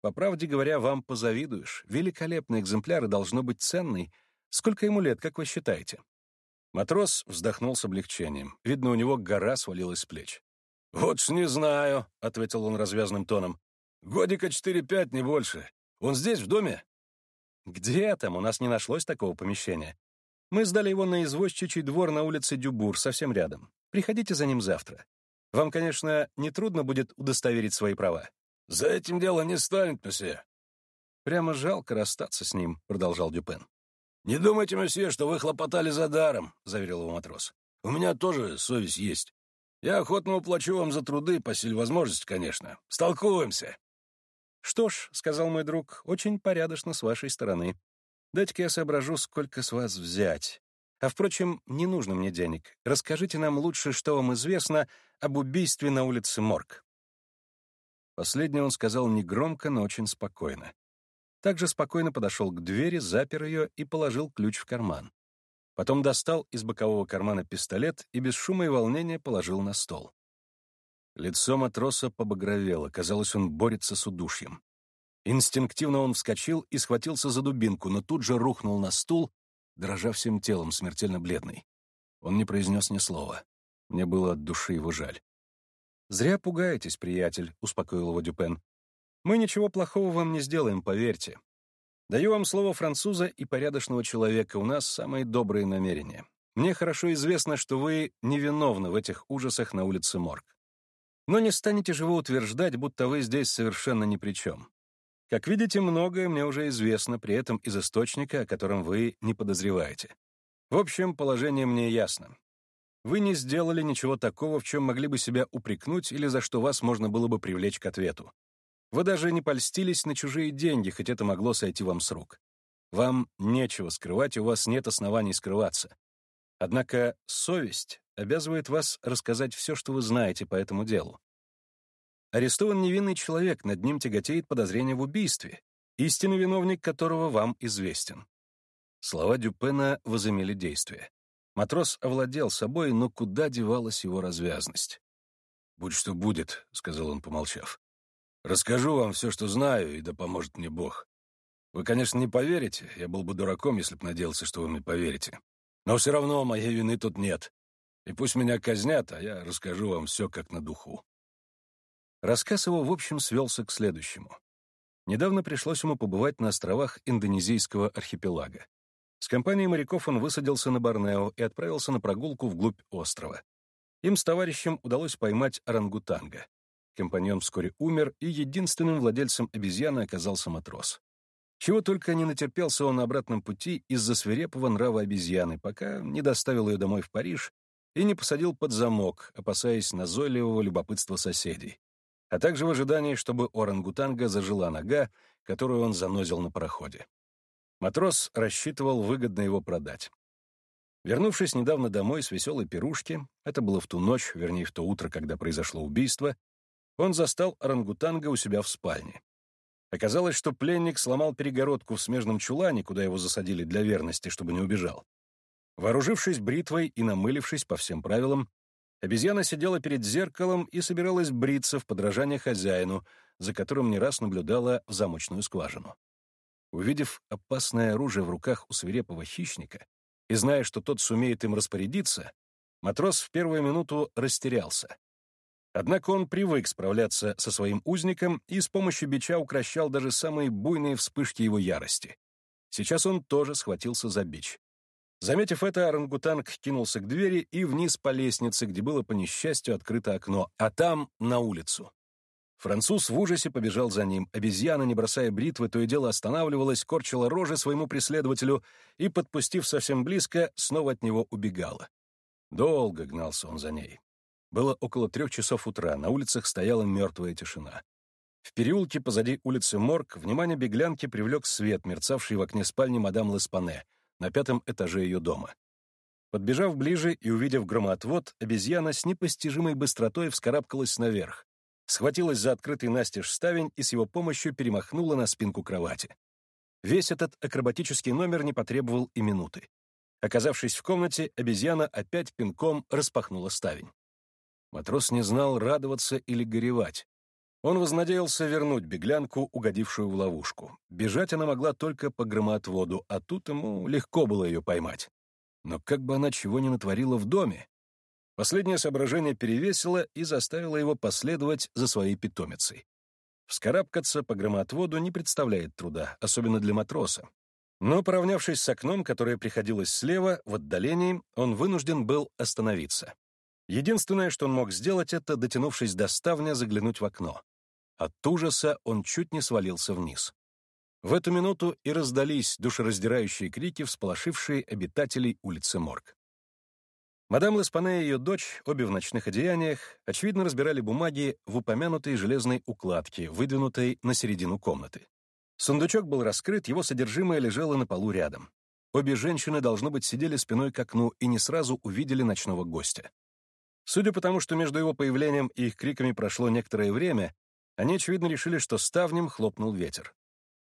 По правде говоря, вам позавидуешь. Великолепный экземпляр и должно быть ценный. Сколько ему лет, как вы считаете?» Матрос вздохнул с облегчением. Видно, у него гора свалилась с плеч. «Вот ж не знаю», — ответил он развязным тоном. «Годика четыре-пять, не больше. Он здесь, в доме?» «Где там? У нас не нашлось такого помещения. Мы сдали его на извозчичий двор на улице Дюбур, совсем рядом. Приходите за ним завтра. Вам, конечно, не трудно будет удостоверить свои права». «За этим дело не станет, месье». «Прямо жалко расстаться с ним», — продолжал Дюпен. «Не думайте, месье, что вы хлопотали за даром», — заверил его матрос. «У меня тоже совесть есть. Я охотно уплачу вам за труды, по силе возможности, конечно. Столкуемся». «Что ж», — сказал мой друг, — «очень порядочно с вашей стороны. Дайте-ка я соображу, сколько с вас взять. А, впрочем, не нужно мне денег. Расскажите нам лучше, что вам известно об убийстве на улице Морг». Последнее он сказал негромко, но очень спокойно. Также спокойно подошел к двери, запер ее и положил ключ в карман. Потом достал из бокового кармана пистолет и без шума и волнения положил на стол. Лицо матроса побагровело, казалось, он борется с удушьем. Инстинктивно он вскочил и схватился за дубинку, но тут же рухнул на стул, дрожа всем телом, смертельно бледный. Он не произнес ни слова. Мне было от души его жаль. «Зря пугаетесь, приятель», — успокоил его Дюпен. «Мы ничего плохого вам не сделаем, поверьте. Даю вам слово француза и порядочного человека, у нас самые добрые намерения. Мне хорошо известно, что вы невиновны в этих ужасах на улице Морг. Но не станете же вы утверждать, будто вы здесь совершенно ни при чем. Как видите, многое мне уже известно, при этом из источника, о котором вы не подозреваете. В общем, положение мне ясно. Вы не сделали ничего такого, в чем могли бы себя упрекнуть или за что вас можно было бы привлечь к ответу. Вы даже не польстились на чужие деньги, хоть это могло сойти вам с рук. Вам нечего скрывать, у вас нет оснований скрываться. Однако совесть обязывает вас рассказать все, что вы знаете по этому делу. Арестован невинный человек, над ним тяготеет подозрение в убийстве, истинный виновник которого вам известен. Слова Дюпена возымели действие. Матрос овладел собой, но куда девалась его развязность? «Будь что будет», — сказал он, помолчав. «Расскажу вам все, что знаю, и да поможет мне Бог. Вы, конечно, не поверите, я был бы дураком, если б надеялся, что вы мне поверите. Но все равно моей вины тут нет. И пусть меня казнят, а я расскажу вам все как на духу. Рассказ его, в общем, свелся к следующему. Недавно пришлось ему побывать на островах Индонезийского архипелага. С компанией моряков он высадился на Борнео и отправился на прогулку вглубь острова. Им с товарищем удалось поймать орангутанга. Компаньон вскоре умер, и единственным владельцем обезьяны оказался матрос. Чего только не натерпелся он на обратном пути из-за свирепого нрава обезьяны, пока не доставил ее домой в Париж и не посадил под замок, опасаясь назойливого любопытства соседей а также в ожидании, чтобы орангутанга зажила нога, которую он занозил на пароходе. Матрос рассчитывал выгодно его продать. Вернувшись недавно домой с веселой пирушки, это было в ту ночь, вернее, в то утро, когда произошло убийство, он застал орангутанга у себя в спальне. Оказалось, что пленник сломал перегородку в смежном чулане, куда его засадили для верности, чтобы не убежал. Вооружившись бритвой и намылившись по всем правилам, Обезьяна сидела перед зеркалом и собиралась бриться в подражание хозяину, за которым не раз наблюдала в замочную скважину. Увидев опасное оружие в руках у свирепого хищника и зная, что тот сумеет им распорядиться, матрос в первую минуту растерялся. Однако он привык справляться со своим узником и с помощью бича укращал даже самые буйные вспышки его ярости. Сейчас он тоже схватился за бич. Заметив это, орангутанг кинулся к двери и вниз по лестнице, где было по несчастью открыто окно, а там — на улицу. Француз в ужасе побежал за ним. Обезьяна, не бросая бритвы, то и дело останавливалась, корчила рожи своему преследователю и, подпустив совсем близко, снова от него убегала. Долго гнался он за ней. Было около трех часов утра, на улицах стояла мертвая тишина. В переулке позади улицы Морг внимание беглянки привлек свет, мерцавший в окне спальни мадам Леспане, на пятом этаже ее дома. Подбежав ближе и увидев громоотвод, обезьяна с непостижимой быстротой вскарабкалась наверх, схватилась за открытый настежь ставень и с его помощью перемахнула на спинку кровати. Весь этот акробатический номер не потребовал и минуты. Оказавшись в комнате, обезьяна опять пинком распахнула ставень. Матрос не знал, радоваться или горевать. Он вознадеялся вернуть беглянку, угодившую в ловушку. Бежать она могла только по громоотводу, а тут ему легко было ее поймать. Но как бы она чего не натворила в доме? Последнее соображение перевесило и заставило его последовать за своей питомицей. Вскарабкаться по громоотводу не представляет труда, особенно для матроса. Но, поравнявшись с окном, которое приходилось слева, в отдалении, он вынужден был остановиться. Единственное, что он мог сделать, это, дотянувшись до ставня, заглянуть в окно. От ужаса он чуть не свалился вниз. В эту минуту и раздались душераздирающие крики, всполошившие обитателей улицы Морг. Мадам Леспане и ее дочь, обе в ночных одеяниях, очевидно разбирали бумаги в упомянутой железной укладке, выдвинутой на середину комнаты. Сундучок был раскрыт, его содержимое лежало на полу рядом. Обе женщины, должно быть, сидели спиной к окну и не сразу увидели ночного гостя. Судя по тому, что между его появлением и их криками прошло некоторое время, они, очевидно, решили, что ставнем хлопнул ветер.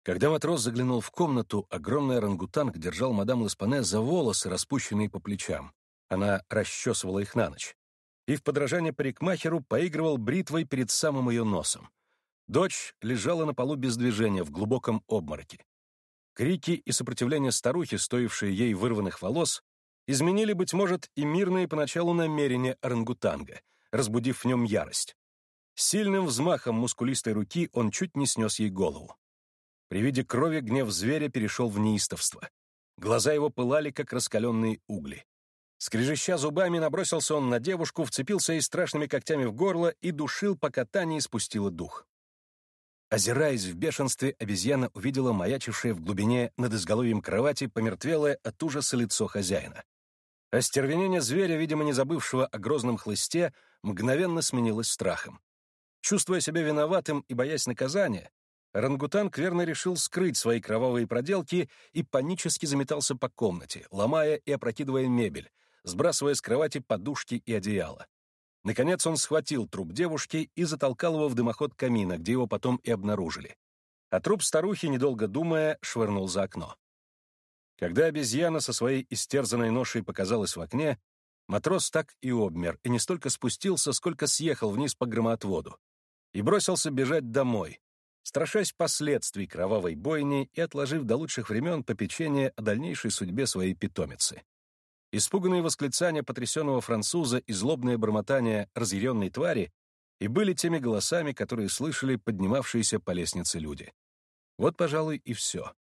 Когда матрос заглянул в комнату, огромный орангутанг держал мадам Леспане за волосы, распущенные по плечам. Она расчесывала их на ночь. И в подражание парикмахеру поигрывал бритвой перед самым ее носом. Дочь лежала на полу без движения, в глубоком обмороке. Крики и сопротивление старухи, стоившие ей вырванных волос, изменили, быть может, и мирные поначалу намерения орангутанга, разбудив в нем ярость. Сильным взмахом мускулистой руки он чуть не снес ей голову. При виде крови гнев зверя перешел в неистовство. Глаза его пылали, как раскаленные угли. Скрежеща зубами, набросился он на девушку, вцепился ей страшными когтями в горло и душил, пока та не испустила дух. Озираясь в бешенстве, обезьяна увидела маячившее в глубине над изголовьем кровати помертвелое от ужаса лицо хозяина. Остервенение зверя, видимо, не забывшего о грозном хлысте, мгновенно сменилось страхом. Чувствуя себя виноватым и боясь наказания, Рангутанг верно решил скрыть свои кровавые проделки и панически заметался по комнате, ломая и опрокидывая мебель, сбрасывая с кровати подушки и одеяло. Наконец он схватил труп девушки и затолкал его в дымоход камина, где его потом и обнаружили. А труп старухи, недолго думая, швырнул за окно. Когда обезьяна со своей истерзанной ношей показалась в окне, матрос так и обмер, и не столько спустился, сколько съехал вниз по громоотводу. И бросился бежать домой, страшась последствий кровавой бойни и отложив до лучших времен попечение о дальнейшей судьбе своей питомицы. Испуганные восклицания потрясенного француза и злобное бормотание разъяренной твари и были теми голосами, которые слышали поднимавшиеся по лестнице люди. Вот, пожалуй, и все.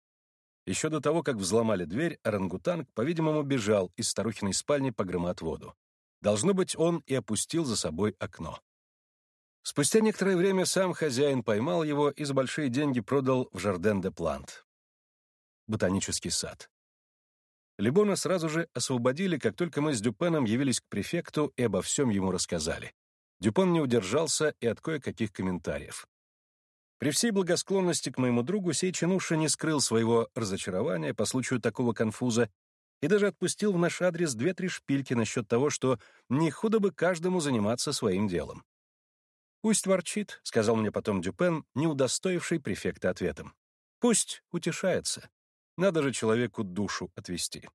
Еще до того, как взломали дверь, орангутанг, по-видимому, бежал из старухиной спальни по громоотводу. Должно быть, он и опустил за собой окно. Спустя некоторое время сам хозяин поймал его и за большие деньги продал в Жарден-де-Плант. Ботанический сад. Либона сразу же освободили, как только мы с Дюпеном явились к префекту и обо всем ему рассказали. Дюпон не удержался и от кое-каких комментариев. При всей благосклонности к моему другу сей чинуша не скрыл своего разочарования по случаю такого конфуза и даже отпустил в наш адрес две-три шпильки насчет того, что не худо бы каждому заниматься своим делом. «Пусть ворчит», — сказал мне потом Дюпен, не удостоивший префекта ответом. «Пусть утешается. Надо же человеку душу отвести.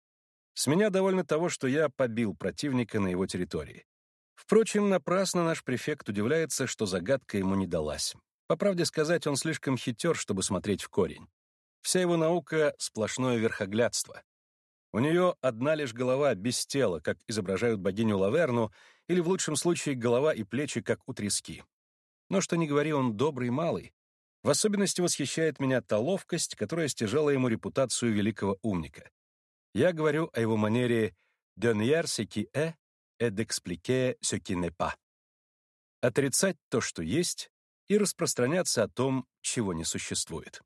С меня довольно того, что я побил противника на его территории. Впрочем, напрасно наш префект удивляется, что загадка ему не далась. По правде сказать, он слишком хитер, чтобы смотреть в корень. Вся его наука — сплошное верхоглядство. У нее одна лишь голова без тела, как изображают богиню Лаверну, или в лучшем случае голова и плечи, как у трески. Но что ни говори, он добрый малый. В особенности восхищает меня та ловкость, которая стяжала ему репутацию великого умника. Я говорю о его манере «de nier ce qui est et d'expliquer ce qui n'est pas». Отрицать то, что есть, и распространяться о том, чего не существует.